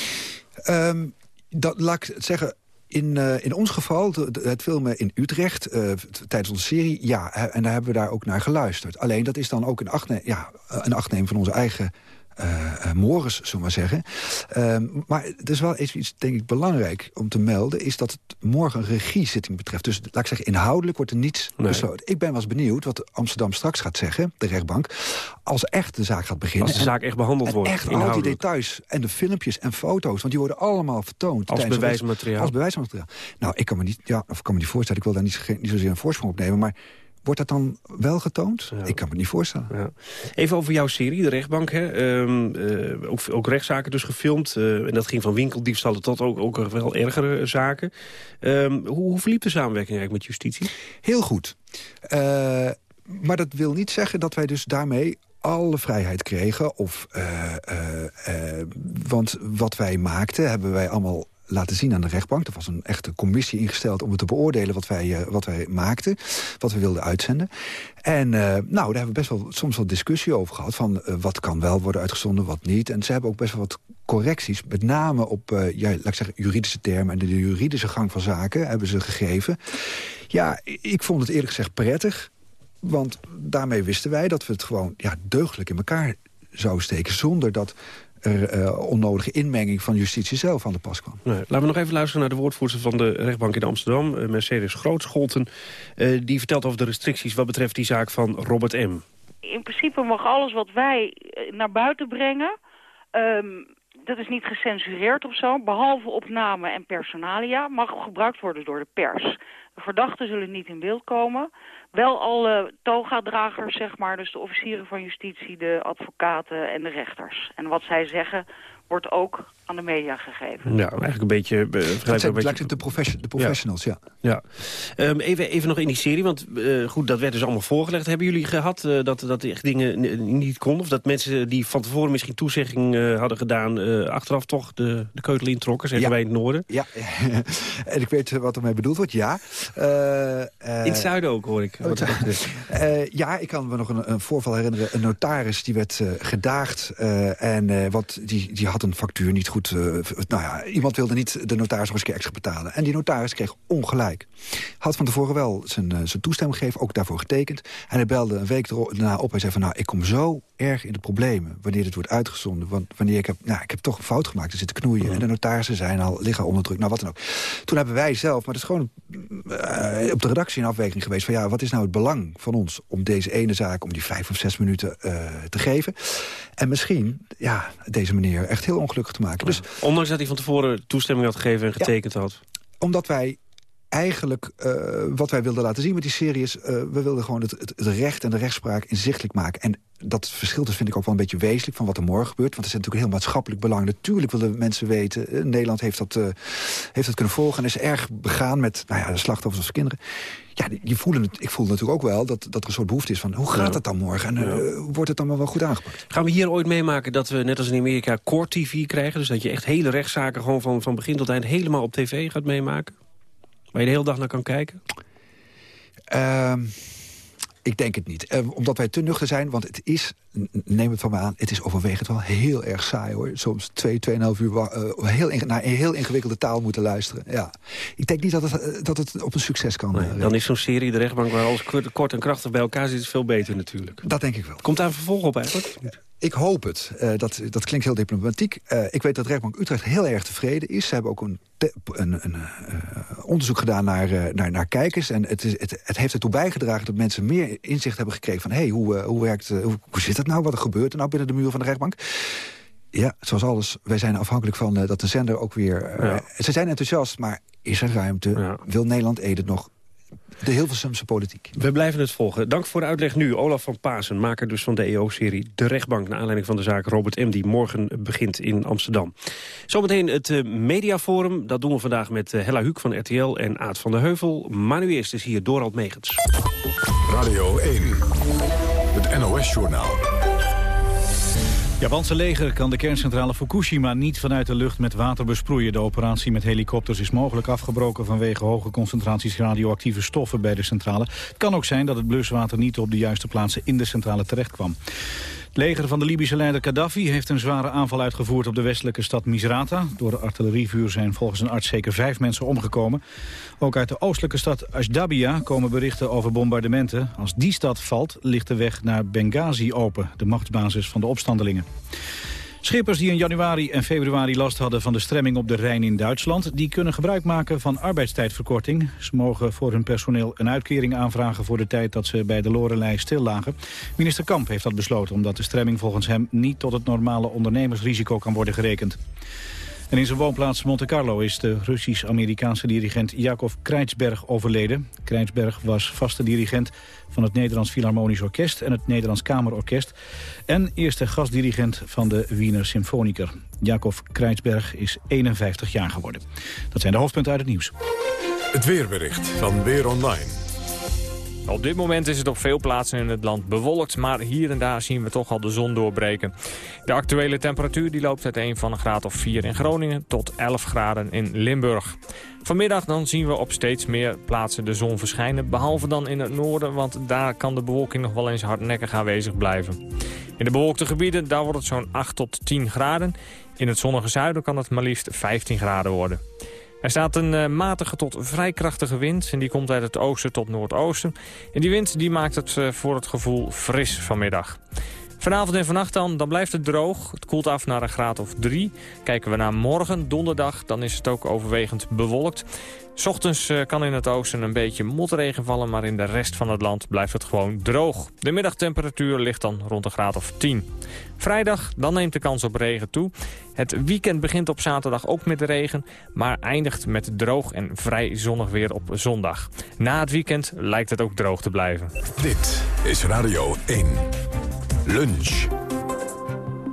Um, dat, laat ik zeggen in, uh, in ons geval, het filmen in Utrecht, uh, tijdens onze serie, ja. En daar hebben we daar ook naar geluisterd. Alleen dat is dan ook een achtneem, ja, een achtneem van onze eigen uh, Morris, zullen we maar zeggen. Uh, maar het is wel iets, denk ik, belangrijk om te melden... is dat het morgen een regiezitting betreft. Dus laat ik zeggen, inhoudelijk wordt er niets nee. besloten. Ik ben wel eens benieuwd wat Amsterdam straks gaat zeggen, de rechtbank... als echt de zaak gaat beginnen. Als de zaak echt behandeld wordt, echt al die details en de filmpjes en foto's... want die worden allemaal vertoond. Als bewijsmateriaal. Als bewijsmateriaal. Nou, ik kan me niet, ja, of kan me niet voorstellen, ik wil daar niet, niet zozeer een voorsprong op nemen... maar Wordt dat dan wel getoond? Ik kan me niet voorstellen. Ja. Even over jouw serie, de rechtbank. Hè. Um, uh, ook, ook, rechtszaken dus gefilmd. Uh, en dat ging van winkeldiefstallen tot ook, ook wel ergere zaken. Um, hoe, hoe verliep de samenwerking eigenlijk met justitie? Heel goed. Uh, maar dat wil niet zeggen dat wij dus daarmee alle vrijheid kregen. Of, want wat wij maakten, hebben wij allemaal laten zien aan de rechtbank. Er was een echte commissie ingesteld om het te beoordelen wat wij, uh, wat wij maakten. Wat we wilden uitzenden. En uh, nou, daar hebben we best wel soms wel discussie over gehad. Van uh, wat kan wel worden uitgezonden, wat niet. En ze hebben ook best wel wat correcties. Met name op, ja, laat ik zeggen, juridische termen. En de juridische gang van zaken hebben ze gegeven. Ja, ik vond het eerlijk gezegd prettig. Want daarmee wisten wij dat we het gewoon ja, deugdelijk in elkaar zouden steken. Zonder dat er uh, onnodige inmenging van justitie zelf aan de pas kwam. Nee, laten we nog even luisteren naar de woordvoerder van de rechtbank in Amsterdam, uh, Mercedes Grootscholten. Uh, die vertelt over de restricties wat betreft die zaak van Robert M. In principe mag alles wat wij naar buiten brengen... Um, dat is niet gecensureerd of zo, behalve opname en personalia... mag gebruikt worden door de pers. De verdachten zullen niet in beeld komen wel alle toga-dragers, zeg maar, dus de officieren van justitie, de advocaten en de rechters. En wat zij zeggen wordt ook aan de media gegeven. Ja, eigenlijk een beetje... Uh, het zijn, beetje... de, profession, de professionals, ja. ja. ja. Um, even, even nog in die serie, want uh, goed, dat werd dus allemaal voorgelegd. Hebben jullie gehad uh, dat, dat echt dingen niet konden? Of dat mensen die van tevoren misschien toezegging hadden gedaan... achteraf toch de, de keutel introkken, zeggen wij in het noorden? Ja, [LAUGHS] en ik weet wat ermee bedoeld wordt, ja. in het zuiden ook, hoor ik. Wat [LAUGHS] ja, ik kan me nog een, een, voorval herinneren. Een notaris die werd gedaagd en wat, die, die had een factuur niet goed Uh, nou ja, iemand wilde niet de notaris nog eens extra betalen. En die notaris kreeg ongelijk. Had van tevoren wel zijn, uh, zijn toestemming gegeven, ook daarvoor getekend. En hij belde een week daarna op en zei van... nou, ik kom zo erg in de problemen wanneer dit wordt uitgezonden. Want wanneer ik heb... Nou, ik heb toch een fout gemaakt, er zitten knoeien. En de notarissen zijn al, liggen onder druk, nou wat dan ook. Toen hebben wij zelf, maar dat is gewoon uh, op de redactie een afweging geweest... van ja, wat is nou het belang van ons om deze ene zaak... om die vijf of zes minuten te geven. En misschien, ja, deze meneer echt heel ongelukkig te maken. Dus, Ondanks dat hij van tevoren toestemming had gegeven en getekend had. omdat wij eigenlijk uh, wat wij wilden laten zien met die serie is... Uh, we wilden gewoon het, het, het, recht en de rechtspraak inzichtelijk maken. En dat verschil dus vind ik ook wel een beetje wezenlijk van wat er morgen gebeurt. Want er is natuurlijk heel maatschappelijk belang. Natuurlijk willen mensen weten. Uh, Nederland heeft dat, heeft dat kunnen volgen en is erg begaan met nou ja, de slachtoffers als kinderen. Ja, die, die voelen het, ik voel natuurlijk ook wel dat, dat er een soort behoefte is van... hoe gaat het dan morgen en wordt het dan wel goed aangepakt? Gaan we hier ooit meemaken dat we net als in Amerika core TV krijgen? Dus dat je echt hele rechtszaken gewoon van, van begin tot eind helemaal op tv gaat meemaken? Waar je de hele dag naar kan kijken? Uh, ik denk het niet. Uh, omdat wij te nuchter zijn, want het is, neem het van me aan... het is overwegend wel heel erg saai, hoor. Soms twee, tweeënhalf uur uh, heel naar een heel ingewikkelde taal moeten luisteren. Ja. Ik denk niet dat het, dat het op een succes kan. Nee, dan is zo'n serie De Rechtbank waar alles kort en krachtig bij elkaar zit... veel beter natuurlijk. Dat denk ik wel. Komt daar een vervolg op eigenlijk? Ik hoop het. Uh, dat, dat klinkt heel diplomatiek. Uh, ik weet dat Rechtbank Utrecht heel erg tevreden is. Ze hebben ook een, een, een uh, onderzoek gedaan naar, naar, naar kijkers. En het, is, het, het heeft ertoe bijgedragen dat mensen meer inzicht hebben gekregen... van hey, hoe, hoe, werkt, hoe, hoe zit dat nou? Wat er gebeurt er nou binnen de muur van de rechtbank? Ja, zoals alles, wij zijn afhankelijk van dat de zender ook weer... Ja. Ze zijn enthousiast, maar is er ruimte? Ja. Wil Nederland Ede nog de Hilversumse politiek. We blijven het volgen. Dank voor de uitleg nu. Olaf van Pasen, maker dus van de EO-serie De Rechtbank... naar aanleiding van de zaak Robert M. die morgen begint in Amsterdam. Zometeen het uh, Mediaforum. Dat doen we vandaag met uh, Hella Huuk van RTL en Aad van der Heuvel. Maar nu eerst is hier Dorald Megens. Radio 1, het NOS-journaal. Japanse leger kan de kerncentrale Fukushima niet vanuit de lucht met water besproeien. De operatie met helikopters is mogelijk afgebroken vanwege hoge concentraties radioactieve stoffen bij de centrale. Het kan ook zijn dat het bluswater niet op de juiste plaatsen in de centrale terecht kwam. Leger van de Libische leider Gaddafi heeft een zware aanval uitgevoerd op de westelijke stad Misrata. Door de artillerievuur zijn volgens een arts zeker vijf mensen omgekomen. Ook uit de oostelijke stad Ashdabia komen berichten over bombardementen. Als die stad valt, ligt de weg naar Benghazi open, de machtsbasis van de opstandelingen. Schippers die in januari en februari last hadden van de stremming op de Rijn in Duitsland... die kunnen gebruik maken van arbeidstijdverkorting. Ze mogen voor hun personeel een uitkering aanvragen voor de tijd dat ze bij de Lorelei stil lagen. Minister Kamp heeft dat besloten omdat de stremming volgens hem niet tot het normale ondernemersrisico kan worden gerekend. En in zijn woonplaats Monte Carlo is de Russisch-Amerikaanse dirigent Jakov Krijtsberg overleden. Krijtsberg was vaste dirigent van het Nederlands Philharmonisch Orkest en het Nederlands Kamerorkest. En eerste gastdirigent van de Wiener Symfoniker. Jakov Krijtsberg is 51 jaar geworden. Dat zijn de hoofdpunten uit het nieuws. Het weerbericht van Weer Online. Op dit moment is het op veel plaatsen in het land bewolkt, maar hier en daar zien we toch al de zon doorbreken. De actuele temperatuur die loopt uiteen van een graad of 4 in Groningen tot 11 graden in Limburg. Vanmiddag dan zien we op steeds meer plaatsen de zon verschijnen, behalve dan in het noorden, want daar kan de bewolking nog wel eens hardnekkig aanwezig blijven. In de bewolkte gebieden daar wordt het zo'n 8 tot 10 graden. In het zonnige zuiden kan het maar liefst 15 graden worden. Er staat een uh, matige tot vrij krachtige wind en die komt uit het oosten tot noordoosten. En die wind die maakt het uh, voor het gevoel fris vanmiddag. Vanavond en vannacht dan, dan blijft het droog. Het koelt af naar een graad of drie. Kijken we naar morgen, donderdag, dan is het ook overwegend bewolkt. Ochtends uh, kan in het oosten een beetje motregen vallen... maar in de rest van het land blijft het gewoon droog. De middagtemperatuur ligt dan rond een graad of 10. Vrijdag, dan neemt de kans op regen toe. Het weekend begint op zaterdag ook met regen... maar eindigt met droog en vrij zonnig weer op zondag. Na het weekend lijkt het ook droog te blijven. Dit is Radio 1. Lunch.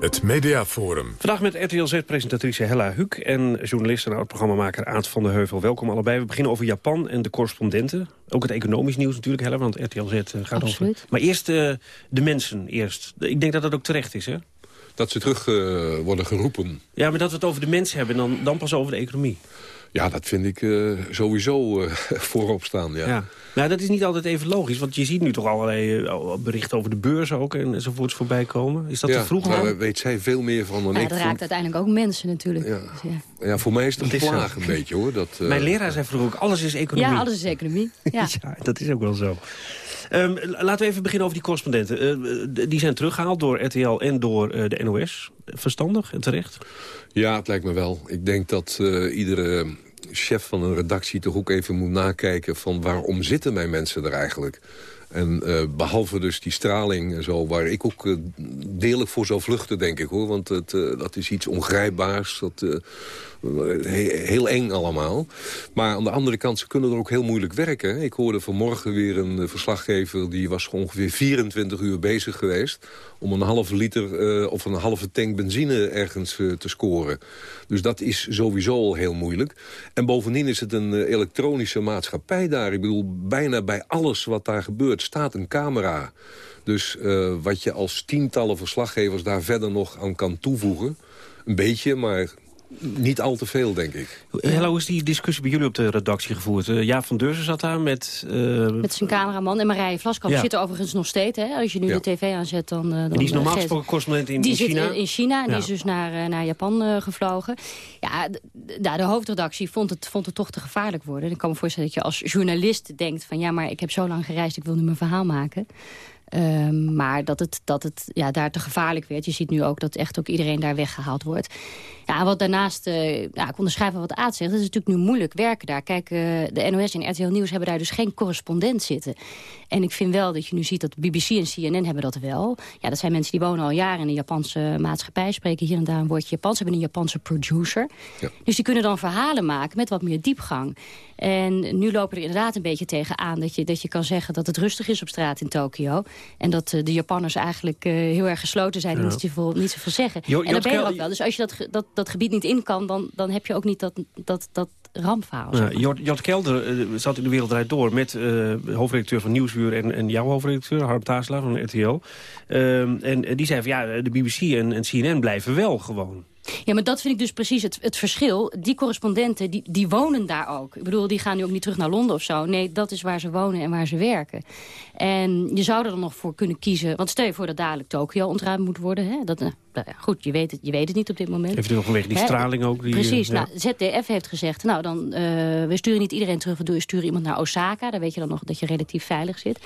Het Mediaforum. Vandaag met RTL Z-presentatrice Hella Huuk en journalist en oud-programmamaker Aad van der Heuvel. Welkom allebei. We beginnen over Japan en de correspondenten. Ook het economisch nieuws natuurlijk, Hella, want RTL Z uh, gaat Absoluut. over. Maar eerst uh, de mensen eerst. Ik denk dat dat ook terecht is, hè? Dat ze terug uh, worden geroepen. Ja, maar dat we het over de mensen hebben, dan, dan pas over de economie. Ja, dat vind ik uh, sowieso uh, [LAUGHS] voorop staan, ja. ja. Nou, dat is niet altijd even logisch, want je ziet nu toch allerlei uh, berichten over de beurs ook en, enzovoorts voorbij komen. Is dat ja, te vroeg? Ja, weet zij veel meer van dan ja, ik. Het raakt uiteindelijk ook mensen natuurlijk. Ja, dus ja. ja voor mij is het een plaag een beetje, hoor. Dat, Mijn leraar zei vroeger ook, alles is economie. Ja, alles is economie. Ja, [LAUGHS] ja dat is ook wel zo. Um, laten we even beginnen over die correspondenten. Uh, die zijn teruggehaald door RTL en door uh, de NOS. Verstandig en terecht? Ja, het lijkt me wel. Ik denk dat uh, iedere chef van een redactie toch ook even moet nakijken... van waarom zitten mijn mensen er eigenlijk? En eh, behalve dus die straling en zo, waar ik ook uh, voor zou vluchten, denk ik hoor. Want het, uh, dat is iets ongrijpbaars, dat, heel eng allemaal. Maar aan de andere kant, ze kunnen er ook heel moeilijk werken. Ik hoorde vanmorgen weer een verslaggever, die was ongeveer 24 uur bezig geweest... om een halve liter of een halve tank benzine ergens te scoren. Dus dat is sowieso al heel moeilijk. En bovendien is het een elektronische maatschappij daar. Ik bedoel, bijna bij alles wat daar gebeurt staat een camera. Dus uh, wat je als tientallen verslaggevers daar verder nog aan kan toevoegen... een beetje, maar niet al te veel, denk ik. Hello, hoe is die discussie bij jullie op de redactie gevoerd? Uh, Jaap van Deurzen zat daar met... Uh... Met zijn cameraman en Marije Vlaskamp ja. zit er overigens nog steeds. Hè? Als je nu ja. de tv aanzet, dan... Uh, dan die is normaal gesproken correspondent in, die in China? Die zit in China en ja. die is dus naar, naar Japan gevlogen. Ja, de, de hoofdredactie vond het, vond het toch te gevaarlijk worden. Ik kan me voorstellen dat je als journalist denkt van... ja, maar ik heb zo lang gereisd, ik wil nu mijn verhaal maken. Um, maar dat het, dat het ja, daar te gevaarlijk werd. Je ziet nu ook dat echt ook iedereen daar weggehaald wordt. Ja, wat daarnaast, uh, ja, ik onderschrijf wat Aad zegt. Het is natuurlijk nu moeilijk werken daar. Kijk, uh, de NOS en RTL Nieuws hebben daar dus geen correspondent zitten. En ik vind wel dat je nu ziet dat BBC en CNN hebben dat wel. Ja, dat zijn mensen die wonen al jaren in de Japanse maatschappij. Spreken hier en daar een woordje Japans. Hebben een Japanse producer. Ja. Dus die kunnen dan verhalen maken met wat meer diepgang. En nu lopen er inderdaad een beetje tegenaan dat je, dat je kan zeggen dat het rustig is op straat in Tokio. En dat uh, de Japanners eigenlijk uh, heel erg gesloten zijn en niet, zoveel, niet zoveel zeggen. Jo, en dat ben je ook wel. Dus als je dat, dat, dat gebied niet in kan, dan, dan heb je ook niet dat, dat, dat rampverhaal. Jort, Jort Kelder uh, zat in de Wereldrijd Door met hoofdredacteur van Nieuwsuur en, en jouw hoofdredacteur, Harm Taasla van RTL. en, en die zei van ja, de BBC en, en CNN blijven wel gewoon. Ja, maar dat vind ik dus precies het, het verschil. Die correspondenten, die, die wonen daar ook. Ik bedoel, die gaan nu ook niet terug naar Londen of zo. Nee, dat is waar ze wonen en waar ze werken. En je zou er dan nog voor kunnen kiezen... Want stel je voor dat dadelijk Tokio ontruimd moet worden. Hè? Dat, nou, goed, je weet, het, je weet het niet op dit moment. Heeft u nog vanwege die Hè? straling ook? Die, Precies. ja. Nou, ZDF heeft gezegd... Nou, dan, uh, we sturen niet iedereen terug. We sturen iemand naar Osaka. Daar weet je dan nog dat je relatief veilig zit.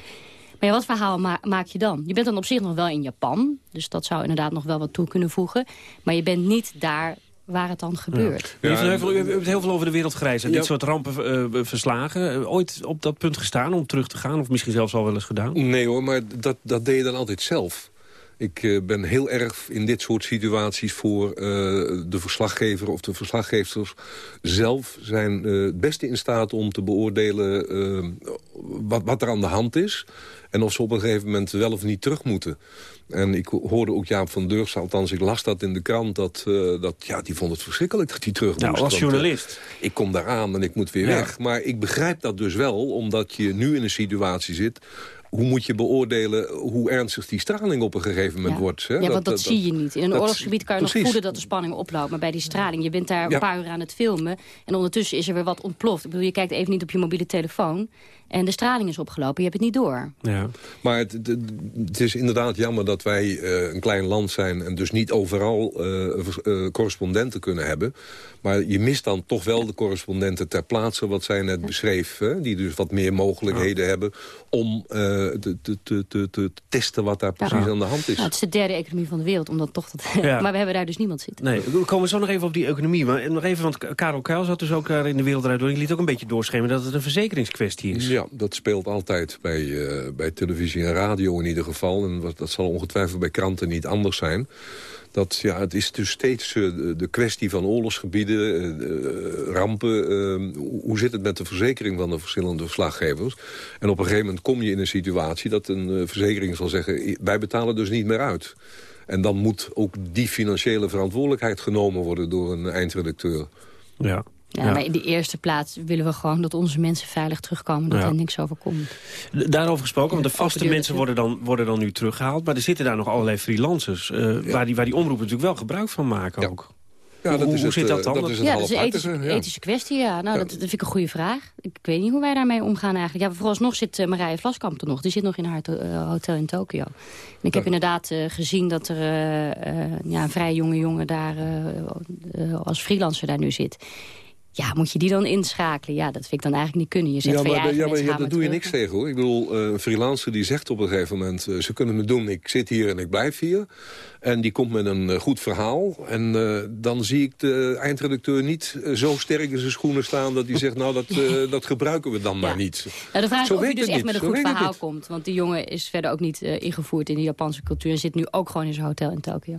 Maar ja, wat verhaal ma maak je dan? Je bent dan op zich nog wel in Japan. Dus dat zou inderdaad nog wel wat toe kunnen voegen. Maar je bent niet daar waar het dan gebeurt. Ja. Ja, u, heeft, u hebt heel veel over de wereld gereisd en ja. dit soort rampen uh, verslagen. Ooit op dat punt gestaan om terug te gaan? Of misschien zelfs al wel eens gedaan? Nee hoor, maar dat, dat deed je dan altijd zelf. Ik uh, ben heel erg in dit soort situaties voor uh, de verslaggever of de verslaggeefsters zelf zijn uh, het beste in staat om te beoordelen wat, wat er aan de hand is. En of ze op een gegeven moment wel of niet terug moeten. En ik hoorde ook Jaap van Deurs, althans ik las dat in de krant... dat, uh, dat ja, die vond het verschrikkelijk dat hij terug moest. Nou, als journalist. Want, uh, ik kom daar aan en ik moet weer ja. weg. Maar ik begrijp dat dus wel, omdat je nu in een situatie zit hoe moet je beoordelen hoe ernstig die straling op een gegeven moment ja. wordt? Hè? Ja, want dat, dat, dat, zie je niet. In een dat, oorlogsgebied kan je precies. nog voelen dat de spanning oploopt. Maar bij die straling, je bent daar ja. een paar uur aan het filmen... en ondertussen is er weer wat ontploft. Ik bedoel, je kijkt even niet op je mobiele telefoon... En de straling is opgelopen, je hebt het niet door. Ja. Maar het, het, het is inderdaad jammer dat wij uh, een klein land zijn... en dus niet overal uh, uh, correspondenten kunnen hebben. Maar je mist dan toch wel de correspondenten ter plaatse... wat zij net beschreef, hè, die dus wat meer mogelijkheden ja. hebben... om te, te, te, te, testen wat daar precies ja. aan de hand is. Nou, het is de derde economie van de wereld, omdat toch dat... Ja. [LAUGHS] maar we hebben daar dus niemand zitten. Nee, we komen zo nog even op die economie. Maar nog even, want Karel Kuil zat dus ook daar in de wereld door. Die liet ook een beetje doorschemeren dat het een verzekeringskwestie is. Ja, dat speelt altijd bij, uh, bij televisie en radio in ieder geval. En wat, dat zal ongetwijfeld bij kranten niet anders zijn. Dat, ja, het is dus steeds uh, de kwestie van oorlogsgebieden, uh, rampen. hoe zit het met de verzekering van de verschillende verslaggevers? En op een gegeven moment kom je in een situatie dat een verzekering zal zeggen... wij betalen dus niet meer uit. En dan moet ook die financiële verantwoordelijkheid genomen worden door een eindredacteur. Ja. Ja, ja, maar in de eerste plaats willen we gewoon dat onze mensen veilig terugkomen. Dat ja. er niks overkomt. Daarover gesproken, want de vaste mensen worden dan, worden dan nu teruggehaald. Maar er zitten daar nog allerlei freelancers. Uh, ja. waar, die, waar die omroepen natuurlijk wel gebruik van maken ook. Ja, dat hoe, is hoe het, zit dat dan? Dat is het ja, dat is een ethische, ja. ethische kwestie, ja. Nou, dat, dat, vind ik een goede vraag. Ik weet niet hoe wij daarmee omgaan eigenlijk. Ja, vooralsnog zit uh, Marije Vlaskamp er nog. Die zit nog in haar uh, hotel in Tokio. En ik heb inderdaad uh, gezien dat er ja, een vrij jonge jongen daar als freelancer daar nu zit. Ja, moet je die dan inschakelen? Ja, dat vind ik dan eigenlijk niet kunnen. Je zegt ja, van maar, eigen ja, maar mensen ja, gaan daar doe je niks tegen hoor. Ik bedoel, eh, een freelancer die zegt op een gegeven moment... eh, ze kunnen me doen, ik zit hier en ik blijf hier. En die komt met een eh, goed verhaal. En eh, dan zie ik de eindredacteur niet zo sterk in zijn schoenen staan... dat hij zegt, nou, dat, eh, [LAUGHS] dat gebruiken we dan maar niet. Nou, de vraag is Zo of je dus het echt niet. met een Zo goed verhaal niet. komt. Want die jongen is verder ook niet eh, ingevoerd in de Japanse cultuur... en zit nu ook gewoon in zijn hotel in Tokio.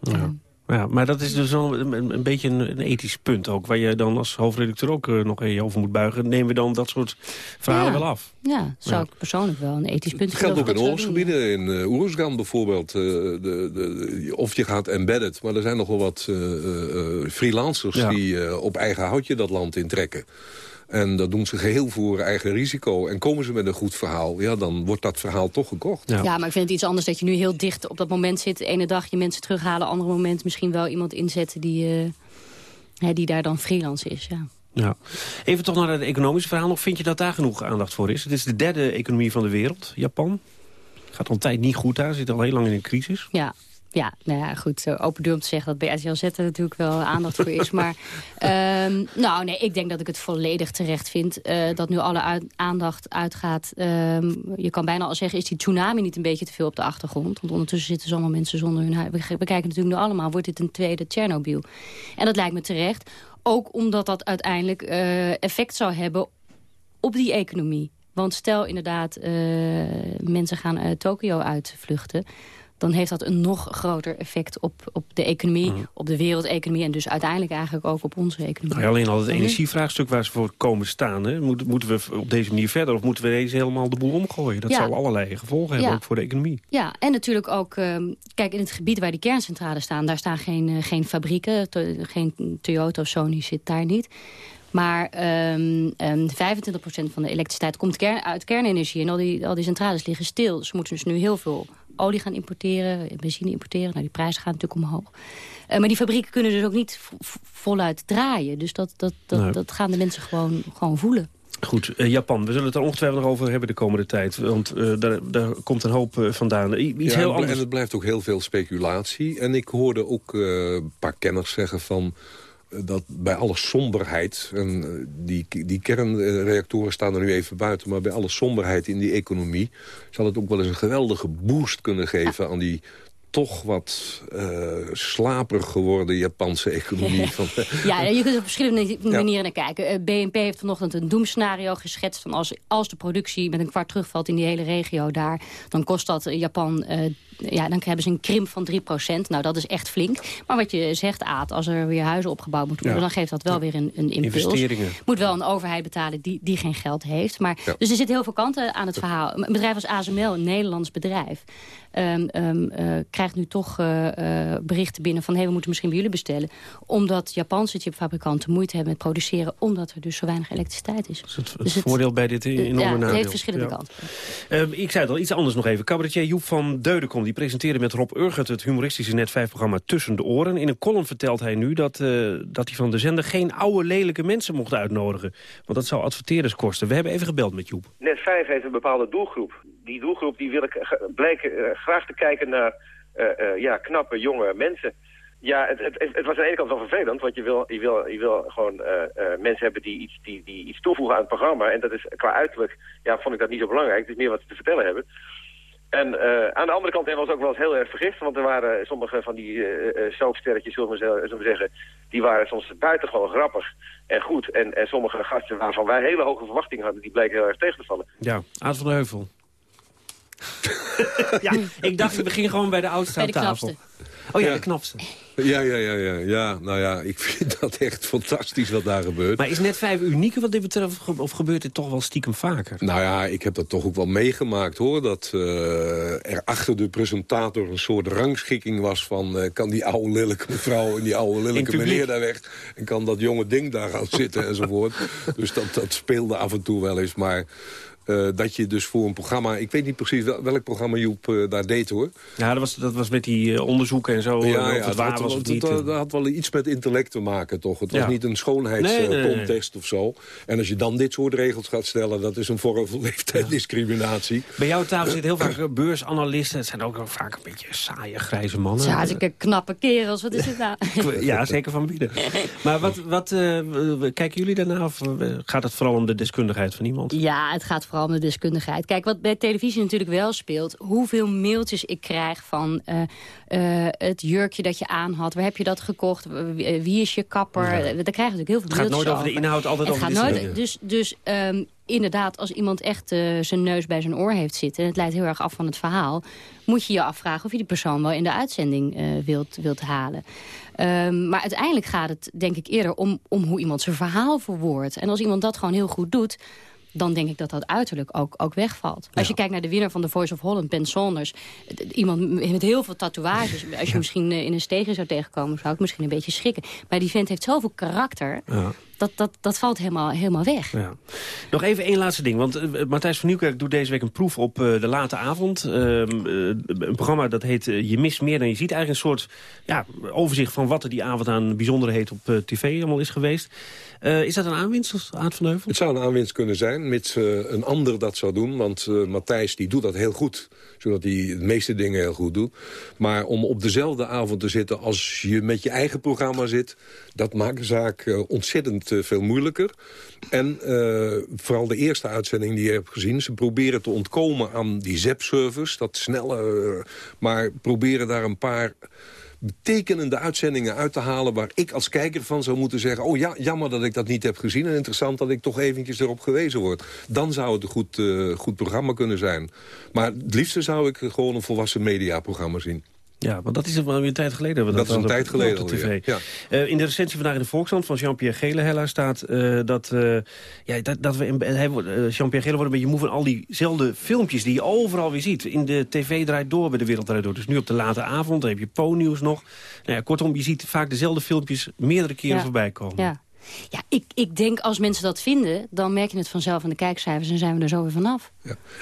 Ja. Ja, maar dat is dus wel een, een- beetje een, een ethisch punt ook... waar je dan als hoofdredacteur ook eh, nog even over moet buigen. Nemen we dan dat soort verhalen Ja. wel af? Ja, zou Ja. ik persoonlijk wel een ethisch punt Het geldt ook in doen. oorlogsgebieden. In uh, Oeruzgan bijvoorbeeld. eh, de, de, de- of je gaat embedded. Maar er zijn nog wel wat eh, eh, eh, freelancers... Ja. die eh, op eigen houtje dat land intrekken. En dat doen ze geheel voor eigen risico. En komen ze met een goed verhaal, ja, dan wordt dat verhaal toch gekocht. Ja. maar ik vind het iets anders dat je nu heel dicht op dat moment zit. De ene dag je mensen terughalen, andere moment misschien wel iemand inzetten die, eh, hè, die daar dan freelance is. Ja. Ja. Even toch naar het economische verhaal nog. Vind je dat daar genoeg aandacht voor is? Het is de derde economie van de wereld, Japan. Gaat al een tijd niet goed daar, zit al heel lang in een crisis. Ja, ja, nou ja, goed. Open deur om te zeggen dat bij RTL Z er natuurlijk wel aandacht voor is. Maar [LAUGHS] ehm, nou, nee, ik denk dat ik het volledig terecht vind eh, dat nu alle uit- aandacht uitgaat. Ehm, je kan bijna al zeggen, is die tsunami niet een beetje te veel op de achtergrond? Want ondertussen zitten zo allemaal mensen zonder hun huis. We, we kijken natuurlijk nu allemaal, wordt dit een tweede Tsjernobyl? En dat lijkt me terecht. Ook omdat dat uiteindelijk eh, effect zou hebben op die economie. Want stel inderdaad, eh, mensen gaan Tokio uitvluchten... dan heeft dat een nog groter effect op, op de economie, op de wereldeconomie... en dus uiteindelijk eigenlijk ook op onze economie. Nou alleen al het Mhm. energievraagstuk waar ze voor komen staan. Hè? Moet- Moeten we op deze manier verder of moeten we deze helemaal de boel omgooien? Dat Ja. zal allerlei gevolgen hebben, Ja. ook voor de economie. Ja, en natuurlijk ook, ehm, kijk, in het gebied waar die kerncentrales staan... daar staan geen, eh, geen fabrieken, to- geen Toyota of Sony zit daar niet. Maar ehm ehm 25% van de elektriciteit komt kern, uit kernenergie. En al die, al die centrales liggen stil. Dus ze moeten dus nu heel veel olie gaan importeren, benzine importeren. Nou, die prijzen gaan natuurlijk omhoog. Eh, maar die fabrieken kunnen dus ook niet vo- vo- voluit draaien. Dus dat, dat, dat, Nee. dat gaan de mensen gewoon, gewoon voelen. Goed, eh, Japan. We zullen het er ongetwijfeld nog over hebben de komende tijd. Want eh, daar, daar komt een hoop eh, vandaan. I- Iets Ja, heel en- anders. En het blijft ook heel veel speculatie. En ik hoorde ook eh, een paar kenners zeggen van dat bij alle somberheid... en eh, die, die kernreactoren staan er nu even buiten... maar bij alle somberheid in die economie... zal het ook wel eens een geweldige boost kunnen geven... aan die toch wat eh, slaperig geworden Japanse economie. [LAUGHS] Van, Ja, je kunt er op verschillende Ja. manieren naar kijken. Eh, BNP heeft vanochtend een doemscenario geschetst... van als, als de productie met een kwart terugvalt in die hele regio daar... dan kost dat eh, Japan... eh, ja, dan hebben ze een krimp van 3% Nou, dat is echt flink. Maar wat je zegt, Aad, als er weer huizen opgebouwd moeten worden... Ja. dan geeft dat wel weer een, een impuls. Investeringen. Moet wel een overheid betalen die, die geen geld heeft. Maar, Ja. Dus er zitten heel veel kanten aan het verhaal. Een bedrijf als ASML, een Nederlands bedrijf... ehm, ehm, eh, krijgt nu toch eh, eh, berichten binnen van... hey, we moeten misschien bij jullie bestellen. Omdat Japanse chipfabrikanten moeite hebben met produceren... omdat er dus zo weinig elektriciteit is. Het, het Dus het- voordeel bij dit enorme ja, nadeel. het heeft verschillende Ja. kanten. Eh, ik zei het al, iets anders nog even. Cabaretier Joep van Deudekom die presenteerde met Rob Urgert... het humoristische Net5-programma Tussen de Oren. In een column vertelt hij nu dat, eh, dat hij van de zender... geen oude, lelijke mensen mocht uitnodigen. Want dat zou adverteerders kosten. We hebben even gebeld met Joep. Net 5 heeft een bepaalde doelgroep. Die doelgroep die wil ik eh, blijken eh, graag te kijken naar ja, knappe, jonge mensen. Ja, het, het, het was aan de ene kant wel vervelend, want je wil, je wil, je wil gewoon mensen hebben die iets, die, die iets toevoegen aan het programma. En dat is qua uiterlijk, ja, vond ik dat niet zo belangrijk. Het is meer wat ze te vertellen hebben. En eh, aan de andere kant was het ook wel eens heel erg vergist, want er waren sommige van die eh, eh, soapsterretjes, zullen we, zeggen, die waren soms buitengewoon grappig en goed. En, en sommige gasten waarvan wij hele hoge verwachtingen hadden, die bleken heel erg tegen te vallen. Ja, Aad van de Heuvel. ja, [LAUGHS] ik dacht, we beginnen gewoon bij de oudste aan tafel. Oh ja, Ja. de knapste. Ja, ja, ja, ja, ja. Nou ja, ik vind [LAUGHS] dat echt fantastisch wat daar gebeurt. Maar is net 5 uniek wat dit betreft, of ge- of gebeurt dit toch wel stiekem vaker? Nou ja, ik heb dat toch ook wel meegemaakt hoor. Dat eh, er achter de presentator een soort rangschikking was van... eh, kan die oude lelijke mevrouw en die oude lelijke meneer daar weg... en kan dat jonge ding daar gaan zitten enzovoort. [LAUGHS] Dus dat, dat speelde af en toe wel eens. Maar Eh, dat je dus voor een programma... Ik weet niet precies wel- welk programma Joep eh, daar deed, hoor. Ja, dat was, dat was met die eh, onderzoeken en zo. Ja, ja, het dat, waar had, was dat- niet. dat- dat had wel iets met intellect te maken, toch? Het was niet een schoonheidscontest nee, nee, nee. of zo. En als je dan dit soort regels gaat stellen... dat is een vorm van [LAUGHS] leeftijdsdiscriminatie. Bij jouw tafel zitten heel vaak beursanalisten. Het zijn ook wel vaak een beetje saaie, grijze mannen. Ja, zulke knappe kerels. Wat is dit nou? [LAUGHS] Ja, zeker van bieden. Maar wat, wat eh, kijken jullie daarna? Of gaat het vooral om de deskundigheid van iemand? Ja, het gaat vooral om de deskundigheid. Kijk, wat bij televisie natuurlijk wel speelt... hoeveel mailtjes ik krijg van eh, eh, het jurkje dat je aan had. Waar heb je dat gekocht? Wie, eh, wie is je kapper? Ja. Daar krijg je natuurlijk heel veel Het gaat mailtjes nooit over de inhoud, altijd het over gaat soort nooit. Dus, dus ehm, inderdaad, als iemand echt zijn neus bij zijn oor heeft zitten... en het leidt heel erg af van het verhaal... moet je je afvragen of je die persoon wel in de uitzending wilt, wilt halen. Ehm, maar uiteindelijk gaat het, denk ik, eerder om, om hoe iemand zijn verhaal verwoordt. En als iemand dat gewoon heel goed doet dan denk ik dat dat uiterlijk ook, ook wegvalt. Als je kijkt naar de winnaar van de Voice of Holland, Ben Saunders... iemand met heel veel tatoeages. Als je misschien eh, in een steegje zou tegenkomen... zou ik misschien een beetje schrikken. Maar die vent heeft zoveel karakter... Ja. Dat, dat, dat valt helemaal, helemaal weg. Ja. Nog even één laatste ding. Want eh, Matthijs van Nieuwkerk doet deze week een proef op eh, de late avond. Ehm, eh, een programma dat heet Je mist meer dan je ziet. Eigenlijk een soort ja, overzicht van wat er die avond aan bijzonderheden op eh, tv allemaal is geweest. Eh, is dat een aanwinst, Aad van Heuvel? Het zou een aanwinst kunnen zijn, mits eh, een ander dat zou doen. Want eh, Matthijs die doet dat heel goed, zodat hij de meeste dingen heel goed doet. Maar om op dezelfde avond te zitten als je met je eigen programma zit... dat maakt de zaak eh, ontzettend eh, veel moeilijker. En eh, vooral de eerste uitzending die je hebt gezien... ze proberen te ontkomen aan die ZEP-service, dat snelle... maar proberen daar een paar betekenende uitzendingen uit te halen... waar ik als kijker van zou moeten zeggen... oh ja, jammer dat ik dat niet heb gezien... en interessant dat ik toch eventjes erop gewezen word. Dan zou het een goed, eh, goed programma kunnen zijn. Maar het liefste zou ik gewoon een volwassen mediaprogramma zien. Ja, want dat is wel weer een tijd geleden. Dat is een tijd op- geleden op de tv. ja. Eh, in de recensie vandaag in de Volkskrant van Jean-Pierre Gelehella staat eh, dat, eh, ja, dat, dat we, hij wordt, Jean-Pierre Gele wordt een beetje moe van al diezelfde filmpjes die je overal weer ziet. In de tv draait door, bij de wereld draait door. Dus nu op de late avond, dan heb je Po-nieuws nog. Nou ja, kortom, je ziet vaak dezelfde filmpjes meerdere keren Ja. voorbij komen. Ja, ja ik, ik denk als mensen dat vinden... dan merk je het vanzelf aan de kijkcijfers... en zijn we er zo weer vanaf.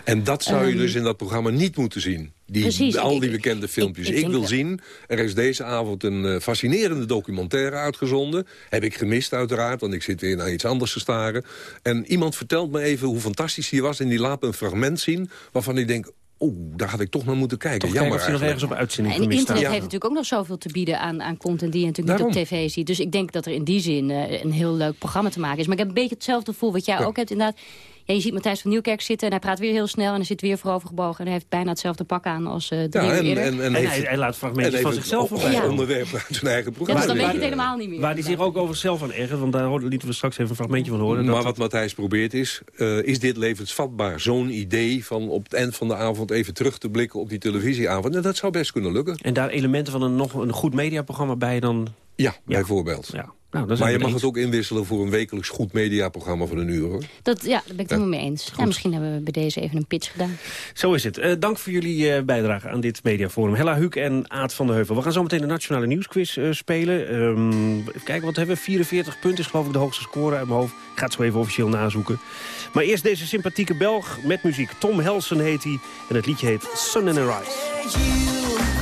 En dat zou je Ehm, dus in dat programma niet moeten zien. Die, Precies, al ik- die bekende filmpjes. ik wil dat- zien, er is deze avond een eh, fascinerende documentaire uitgezonden. Heb ik gemist uiteraard, want ik zit weer naar iets anders te staren. En iemand vertelt me even hoe fantastisch die was... en die laat me een fragment zien waarvan ik denk... oeh, daar had ik toch naar moeten kijken. Toch Jammer kijken of nog ergens op uitzending En internet heeft natuurlijk ook nog zoveel te bieden aan, aan content... die je natuurlijk niet op tv ziet. Dus ik denk dat er in die zin eh, een heel leuk programma te maken is. Maar ik heb een beetje hetzelfde gevoel wat jij ook hebt inderdaad. Ja, je ziet Matthijs van Nieuwkerk zitten en hij praat weer heel snel... en hij zit weer voorovergebogen en hij heeft bijna hetzelfde pak aan als eh drie uur eerder. En hij- hij laat fragmentjes en van zichzelf op- voorbij op komen. onderwerp uit zijn eigen Ja, programma. dus dan weet je het helemaal niet meer. Waar hij zich ook over zichzelf aan ergert, want daar hoorden- lieten we straks even een fragmentje van horen. Maar dat- wat Matthijs probeert is, eh, is dit levensvatbaar? Zo'n idee van op het eind van de avond even terug te blikken op die televisieavond. Nou, dat zou best kunnen lukken. En daar elementen van een nog een goed mediaprogramma bij dan... Ja, bijvoorbeeld. Ja. Nou, dan zijn maar je mag het het ook inwisselen voor een wekelijks goed mediaprogramma van een uur. hoor. Dat, ja, daar ben ik het Ja. helemaal mee eens. Ja, misschien hebben we bij deze even een pitch gedaan. Zo is het. Eh, dank voor jullie eh, bijdrage aan dit mediaforum. Hella Huuk en Aad van der Heuvel. We gaan zo meteen de Nationale Nieuwsquiz eh, spelen. Ehm, even kijken, wat hebben we? 44 punten is geloof ik de hoogste score uit mijn hoofd. Ik ga het zo even officieel nazoeken. Maar eerst deze sympathieke Belg met muziek. Tom Helsen heet hij. En het liedje heet Sun and a Rise.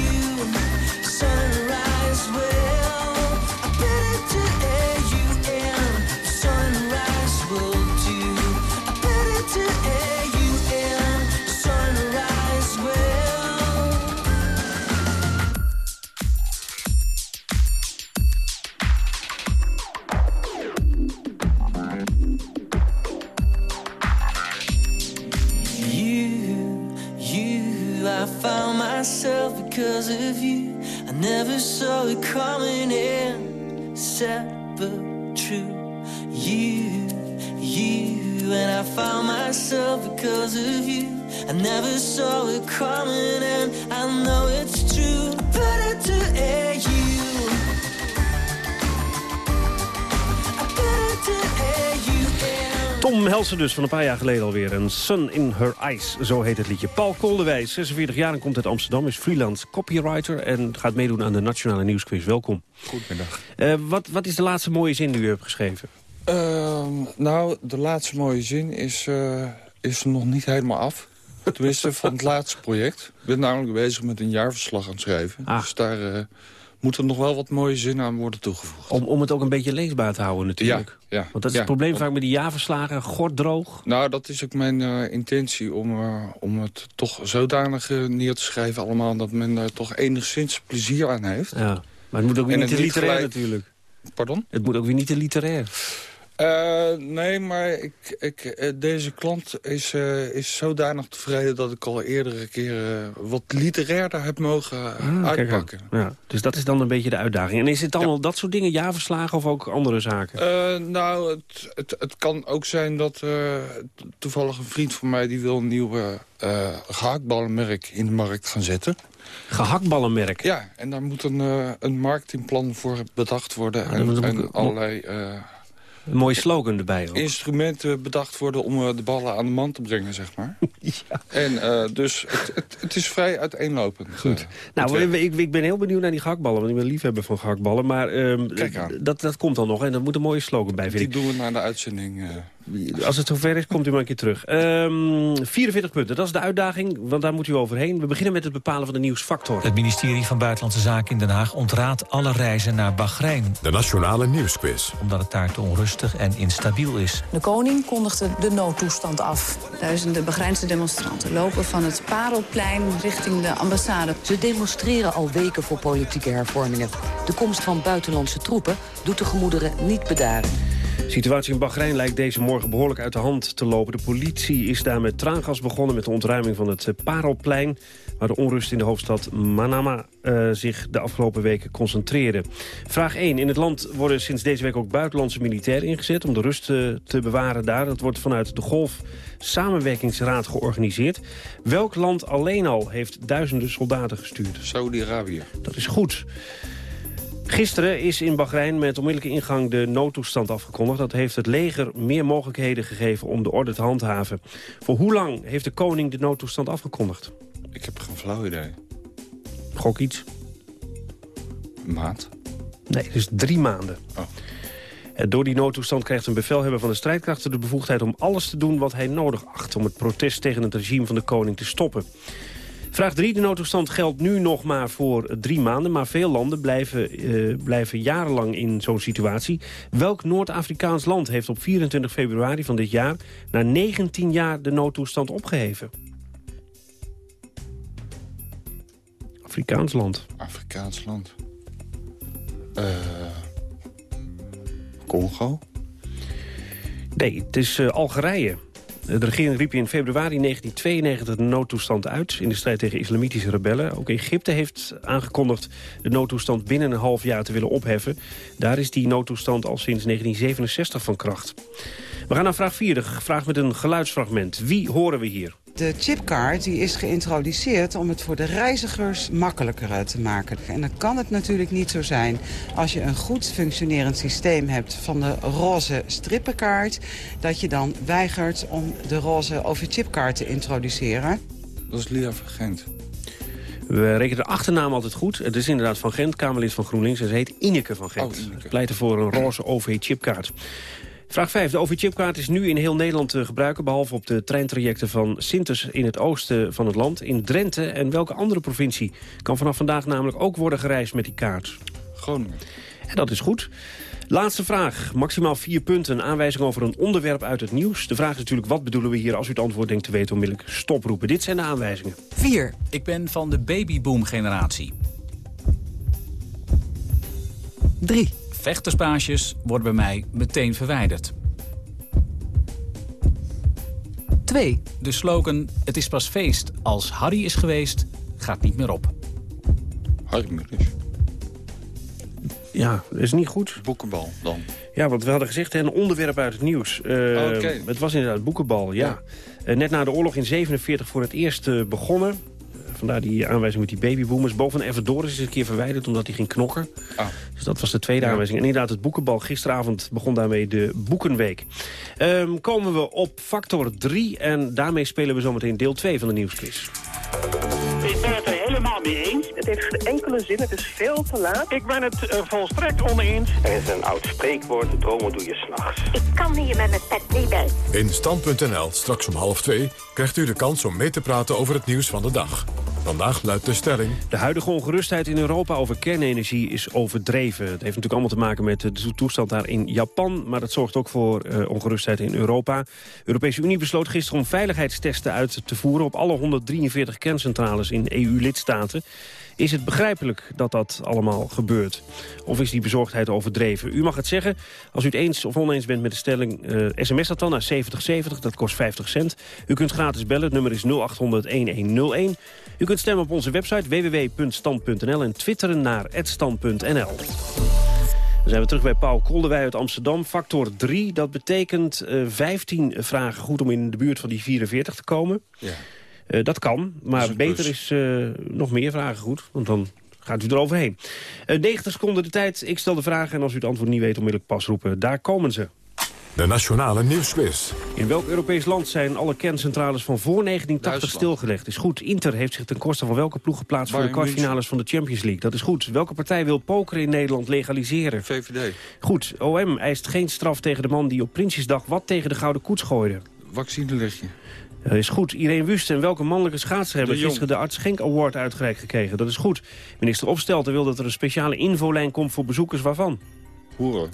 never saw it coming, and I know it's true. Air you. Better to air you in. Tom Helsen dus, van een paar jaar geleden alweer. Een Sun in Her Eyes, zo heet het liedje. Paul Kolderwijs, 46 jaar en komt uit Amsterdam... is freelance copywriter en gaat meedoen aan de Nationale Nieuwsquiz. Welkom. Goedemiddag. Eh, wat, wat is de laatste mooie zin die u hebt geschreven? Ehm, nou, de laatste mooie zin is, eh, is nog niet helemaal af. Tenminste, van het laatste project. Ik ben namelijk bezig met een jaarverslag aan het schrijven. Dus daar eh, moeten nog wel wat mooie zinnen aan worden toegevoegd. Om, om het ook een beetje leesbaar te houden natuurlijk. Ja, ja. Want dat is Ja, het probleem want- vaak met die jaarverslagen. Gorddroog. Nou, dat is ook mijn eh, intentie om, eh, om het toch zodanig neer te schrijven allemaal... dat men er toch enigszins plezier aan heeft. Ja, maar het moet ook weer En niet te literair natuurlijk. Pardon? Het moet ook weer niet te literair. Eh, nee, maar ik, ik, eh, deze klant is, eh, is zodanig tevreden... dat ik al eerdere keren wat literairder heb mogen Ah, uitpakken. Ja, dus dat is dan een beetje de uitdaging. En is het dan al dat soort dingen, jaarverslagen of ook andere zaken? Nou, het, het, het kan ook zijn dat toevallig een vriend van mij... die wil een nieuw eh gehaktballenmerk in de markt gaan zetten. Gehaktballenmerk? Ja, en daar moet een, een marketingplan voor bedacht worden. Ah, en, en allerlei Een mooie slogan erbij ook. instrumenten bedacht worden... om eh, de ballen aan de man te brengen, zeg maar. [LAUGHS] En eh, dus het, het, het is vrij uiteenlopend. Goed. Nou, ik, ik ben heel benieuwd naar die gehaktballen, want ik ben liefhebber van gehaktballen. Maar ehm, Kijk aan. Dat, dat komt dan nog en daar moet een mooie slogan bij, Die vind ik. doen we na de uitzending. Als het zover is, komt u maar een keer terug. Ehm 44 punten, dat is de uitdaging, want daar moet u overheen. We beginnen met het bepalen van de nieuwsfactor. Het ministerie van Buitenlandse Zaken in Den Haag ontraadt alle reizen naar Bahrein. De Nationale Nieuwsquiz. Omdat het daar te onrustig en instabiel is. De koning kondigde de noodtoestand af. Duizenden Bahreinse demonstranten lopen van het Parelplein richting de ambassade. Ze demonstreren al weken voor politieke hervormingen. De komst van buitenlandse troepen doet de gemoederen niet bedaren. De situatie in Bahrein lijkt deze morgen behoorlijk uit de hand te lopen. De politie is daar met traangas begonnen met de ontruiming van het eh, Parelplein... waar de onrust in de hoofdstad Manama eh, zich de afgelopen weken concentreerde. Vraag 1. In het land worden sinds deze week ook buitenlandse militairen ingezet... om de rust eh, te bewaren daar. Dat wordt vanuit de Golf Samenwerkingsraad georganiseerd. Welk land alleen al heeft duizenden soldaten gestuurd? Saudi-Arabië. Dat is goed. Gisteren is in Bahrein met onmiddellijke ingang de noodtoestand afgekondigd. Dat heeft het leger meer mogelijkheden gegeven om de orde te handhaven. Voor hoe lang heeft de koning de noodtoestand afgekondigd? Ik heb geen flauw idee. Gok iets? Maand? Nee, dus drie maanden. Oh. Door die noodtoestand krijgt een bevelhebber van de strijdkrachten de bevoegdheid om alles te doen wat hij nodig acht... om het protest tegen het regime van de koning te stoppen. Vraag 3. De noodtoestand geldt nu nog maar voor drie maanden... maar veel landen blijven, eh, blijven jarenlang in zo'n situatie. Welk Noord-Afrikaans land heeft op 24 februari van dit jaar... na 19 jaar de noodtoestand opgeheven? Afrikaans land. Afrikaans land. Eh, Congo? Nee, het is eh, Algerije. De regering riep in februari 1992 de noodtoestand uit... in de strijd tegen islamitische rebellen. Ook Egypte heeft aangekondigd de noodtoestand binnen een half jaar te willen opheffen. Daar is die noodtoestand al sinds 1967 van kracht. We gaan naar vraag 4, de vraag met een geluidsfragment. Wie horen we hier? De chipkaart die is geïntroduceerd om het voor de reizigers makkelijker te maken. En dan kan het natuurlijk niet zo zijn als je een goed functionerend systeem hebt van de roze strippenkaart... dat je dan weigert om de roze overchipkaart te introduceren. Dat is Lia van Gent. We rekenen de achternaam altijd goed. Het is inderdaad van Gent, Kamerlid van GroenLinks. En ze heet Ineke van Gent. Oh, Ineke. Pleiten voor een roze OV-chipkaart. Vraag 5. De OV-chipkaart is nu in heel Nederland te gebruiken... behalve op de treintrajecten van Sintes in het oosten van het land. In Drenthe en welke andere provincie kan vanaf vandaag namelijk ook worden gereisd met die kaart? Groningen. En dat is goed. Laatste vraag. Maximaal vier punten. Een aanwijzing over een onderwerp uit het nieuws. De vraag is natuurlijk, wat bedoelen we hier? Als u het antwoord denkt te weten, onmiddellijk stoproepen. Dit zijn de aanwijzingen. 4. Ik ben van de babyboom-generatie. 3. Vechterspaasjes worden bij mij meteen verwijderd. 2. De slogan Het is pas feest als Harry is geweest, gaat niet meer op. Harry Mulisch. Ja, dat is niet goed. Boekenbal dan. Ja, want we hadden gezegd, een onderwerp uit het nieuws. Eh, Oké. Het was inderdaad boekenbal, ja. Eh, net na de oorlog in 47 voor het eerst eh, begonnen. Vandaar die aanwijzing met die babyboomers. Boven Everdoris is een keer verwijderd omdat hij ging knokken. Ah. Dus dat was de tweede Ja. aanwijzing. En inderdaad, het boekenbal. Gisteravond begon daarmee de Boekenweek. Ehm, komen we op factor 3. En daarmee spelen we zometeen deel 2 van de nieuwsquiz. Ik ben het er helemaal mee eens. Het heeft geen enkele zin, het is veel te laat. Ik ben het eh, volstrekt oneens. Er is een oud spreekwoord, dromen doe je s'nachts. Ik kan hier met mijn pet niet bij. In Stand.nl, straks om half twee, krijgt u de kans om mee te praten over het nieuws van de dag. Vandaag luidt de stelling... De huidige ongerustheid in Europa over kernenergie is overdreven. Het heeft natuurlijk allemaal te maken met de toestand daar in Japan... maar dat zorgt ook voor eh, ongerustheid in Europa. De Europese Unie besloot gisteren om veiligheidstesten uit te voeren... op alle 143 kerncentrales in EU-lidstaten. Is het begrijpelijk dat dat allemaal gebeurt? Of is die bezorgdheid overdreven? U mag het zeggen. Als u het eens of oneens bent met de stelling... eh, sms dat dan naar 7070, dat kost 50 cent. U kunt gratis bellen, het nummer is 0800-1101. U kunt stemmen op onze website www.stand.nl... en twitteren naar @stand.nl. Dan zijn we terug bij Paul Kolderwij uit Amsterdam. Factor 3, dat betekent eh 15 vragen goed om in de buurt van die 44 te komen. Ja. Eh, dat kan, maar is beter is eh, nog meer vragen goed. Want dan gaat u eroverheen. Eh 90 seconden de tijd. Ik stel de vragen en als u het antwoord niet weet onmiddellijk pas roepen. Daar komen ze. De Nationale Nieuwsquiz. In welk Europees land zijn alle kerncentrales van voor 1980 Duitsland. stilgelegd? Is goed. Inter heeft zich ten koste van welke ploeg geplaatst... voor de kwartfinales van de Champions League? Dat is goed. Welke partij wil pokeren in Nederland legaliseren? VVD. Goed. OM eist geen straf tegen de man die op Prinsjesdag... wat tegen de Gouden Koets gooide. Vaccinelegje. Dat is goed. Irene Wust en welke mannelijke schaatser hebben gisteren de Arts Schenk Award uitgereikt gekregen? Dat is goed. Minister Opstelten wil dat er een speciale infolijn komt voor bezoekers waarvan? Hoeren.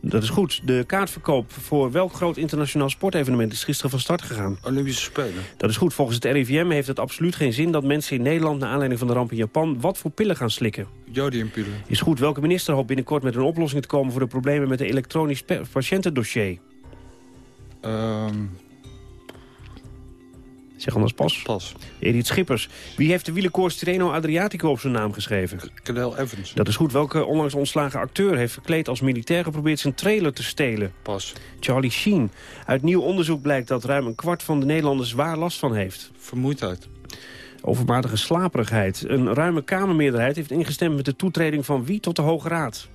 Dat is goed. De kaartverkoop voor welk groot internationaal sportevenement is gisteren van start gegaan? Olympische Spelen. Dat is goed. Volgens het RIVM heeft het absoluut geen zin dat mensen in Nederland... naar aanleiding van de ramp in Japan wat voor pillen gaan slikken. Jodiumpillen. Is goed. Welke minister hoopt binnenkort met een oplossing te komen... voor de problemen met het elektronisch pa- patiëntendossier? Ehm Zeg anders pas. pas. Edith Schippers. Wie heeft de wielerkoers Tirreno Adriatico op zijn naam geschreven? Cadel Evans. Dat is goed. Welke onlangs ontslagen acteur heeft verkleed als militair geprobeerd zijn trailer te stelen? Pas. Charlie Sheen. Uit nieuw onderzoek blijkt dat ruim een kwart van de Nederlanders zwaar last van heeft. Vermoeidheid. Overmatige slaperigheid. Een ruime Kamermeerderheid heeft ingestemd met de toetreding van wie tot de Hoge Raad?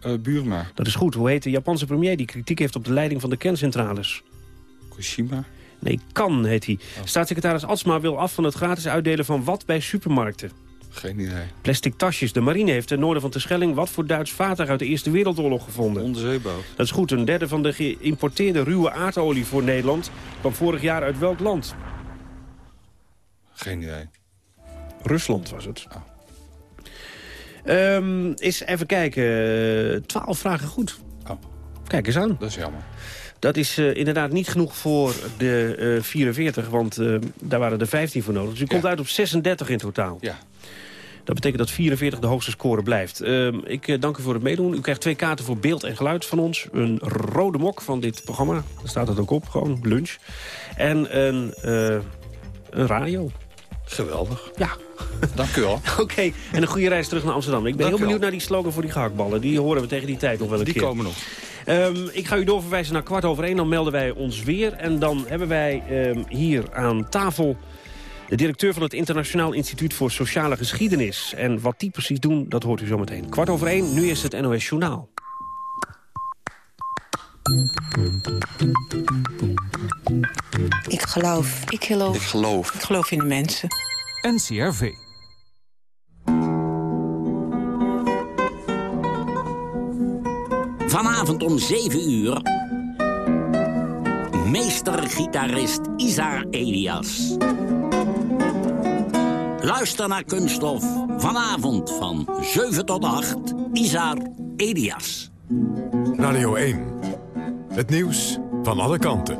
Eh Buurma. Dat is goed. Hoe heet de Japanse premier die kritiek heeft op de leiding van de kerncentrales? Kushima. Nee, Kan heet hij. Staatssecretaris Atsma wil af van het gratis uitdelen van wat bij supermarkten. Geen idee. Plastic tasjes. De marine heeft ten noorden van Terschelling wat voor Duits vaartuig uit de Eerste Wereldoorlog gevonden. Onderzeeboot. Dat is goed. Een derde van de geïmporteerde ruwe aardolie voor Nederland kwam vorig jaar uit welk land? Geen idee. Rusland was het. Ehm, eens even kijken. Twaalf vragen goed. Oh. Kijk eens aan. Dat is jammer. Dat is eh, inderdaad niet genoeg voor de eh 44, want eh, daar waren er 15 voor nodig. Dus u komt uit op 36 in totaal. Ja. Dat betekent dat 44 de hoogste score blijft. Ehm, ik eh, dank u voor het meedoen. U krijgt twee kaarten voor beeld en geluid van ons. Een rode mok van dit programma. Daar staat het ook op, gewoon lunch. En een, eh, een radio. Geweldig. Ja. Dank u wel. [LAUGHS] Oké, en een goede reis terug naar Amsterdam. Ik ben Dank heel benieuwd naar die slogan voor die gehaktballen. Die horen we tegen die tijd nog wel een Die keer. komen nog. Ehm, ik ga u doorverwijzen naar kwart over één. Dan melden wij ons weer. En dan hebben wij ehm, hier aan tafel de directeur van het Internationaal Instituut voor Sociale Geschiedenis. En wat die precies doen, dat hoort u zometeen. Kwart over één, nu is het NOS Journaal. Ik geloof. Ik geloof. Ik geloof. Ik geloof in de mensen. NCRV. Vanavond om 7 uur. meestergitarist Elias. Luister naar Kunststof. Vanavond van 7 tot 8. Isar Elias. Radio 1. Het nieuws van alle kanten.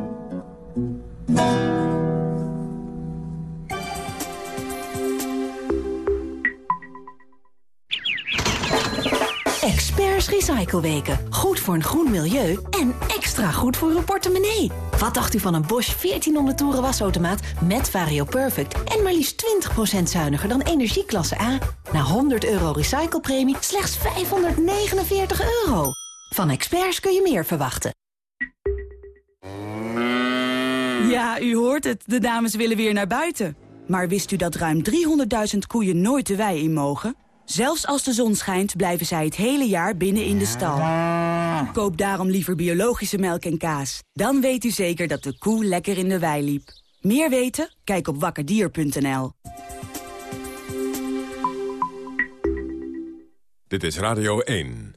Recycleweken. Goed voor een groen milieu en extra goed voor uw portemonnee. Wat dacht u van een Bosch 1400 toeren wasautomaat met Vario Perfect... en maar liefst 20% zuiniger dan energieklasse A? Na 100 euro recyclepremie slechts 549 euro. Van Experts kun je meer verwachten. Ja, u hoort het. De dames willen weer naar buiten. Maar wist u dat ruim 300.000 koeien nooit de wei in mogen? Zelfs als de zon schijnt, blijven zij het hele jaar binnen in de stal. Koop daarom liever biologische melk en kaas. Dan weet u zeker dat de koe lekker in de wei liep. Meer weten? Kijk op wakkerdier.nl. Dit is Radio 1.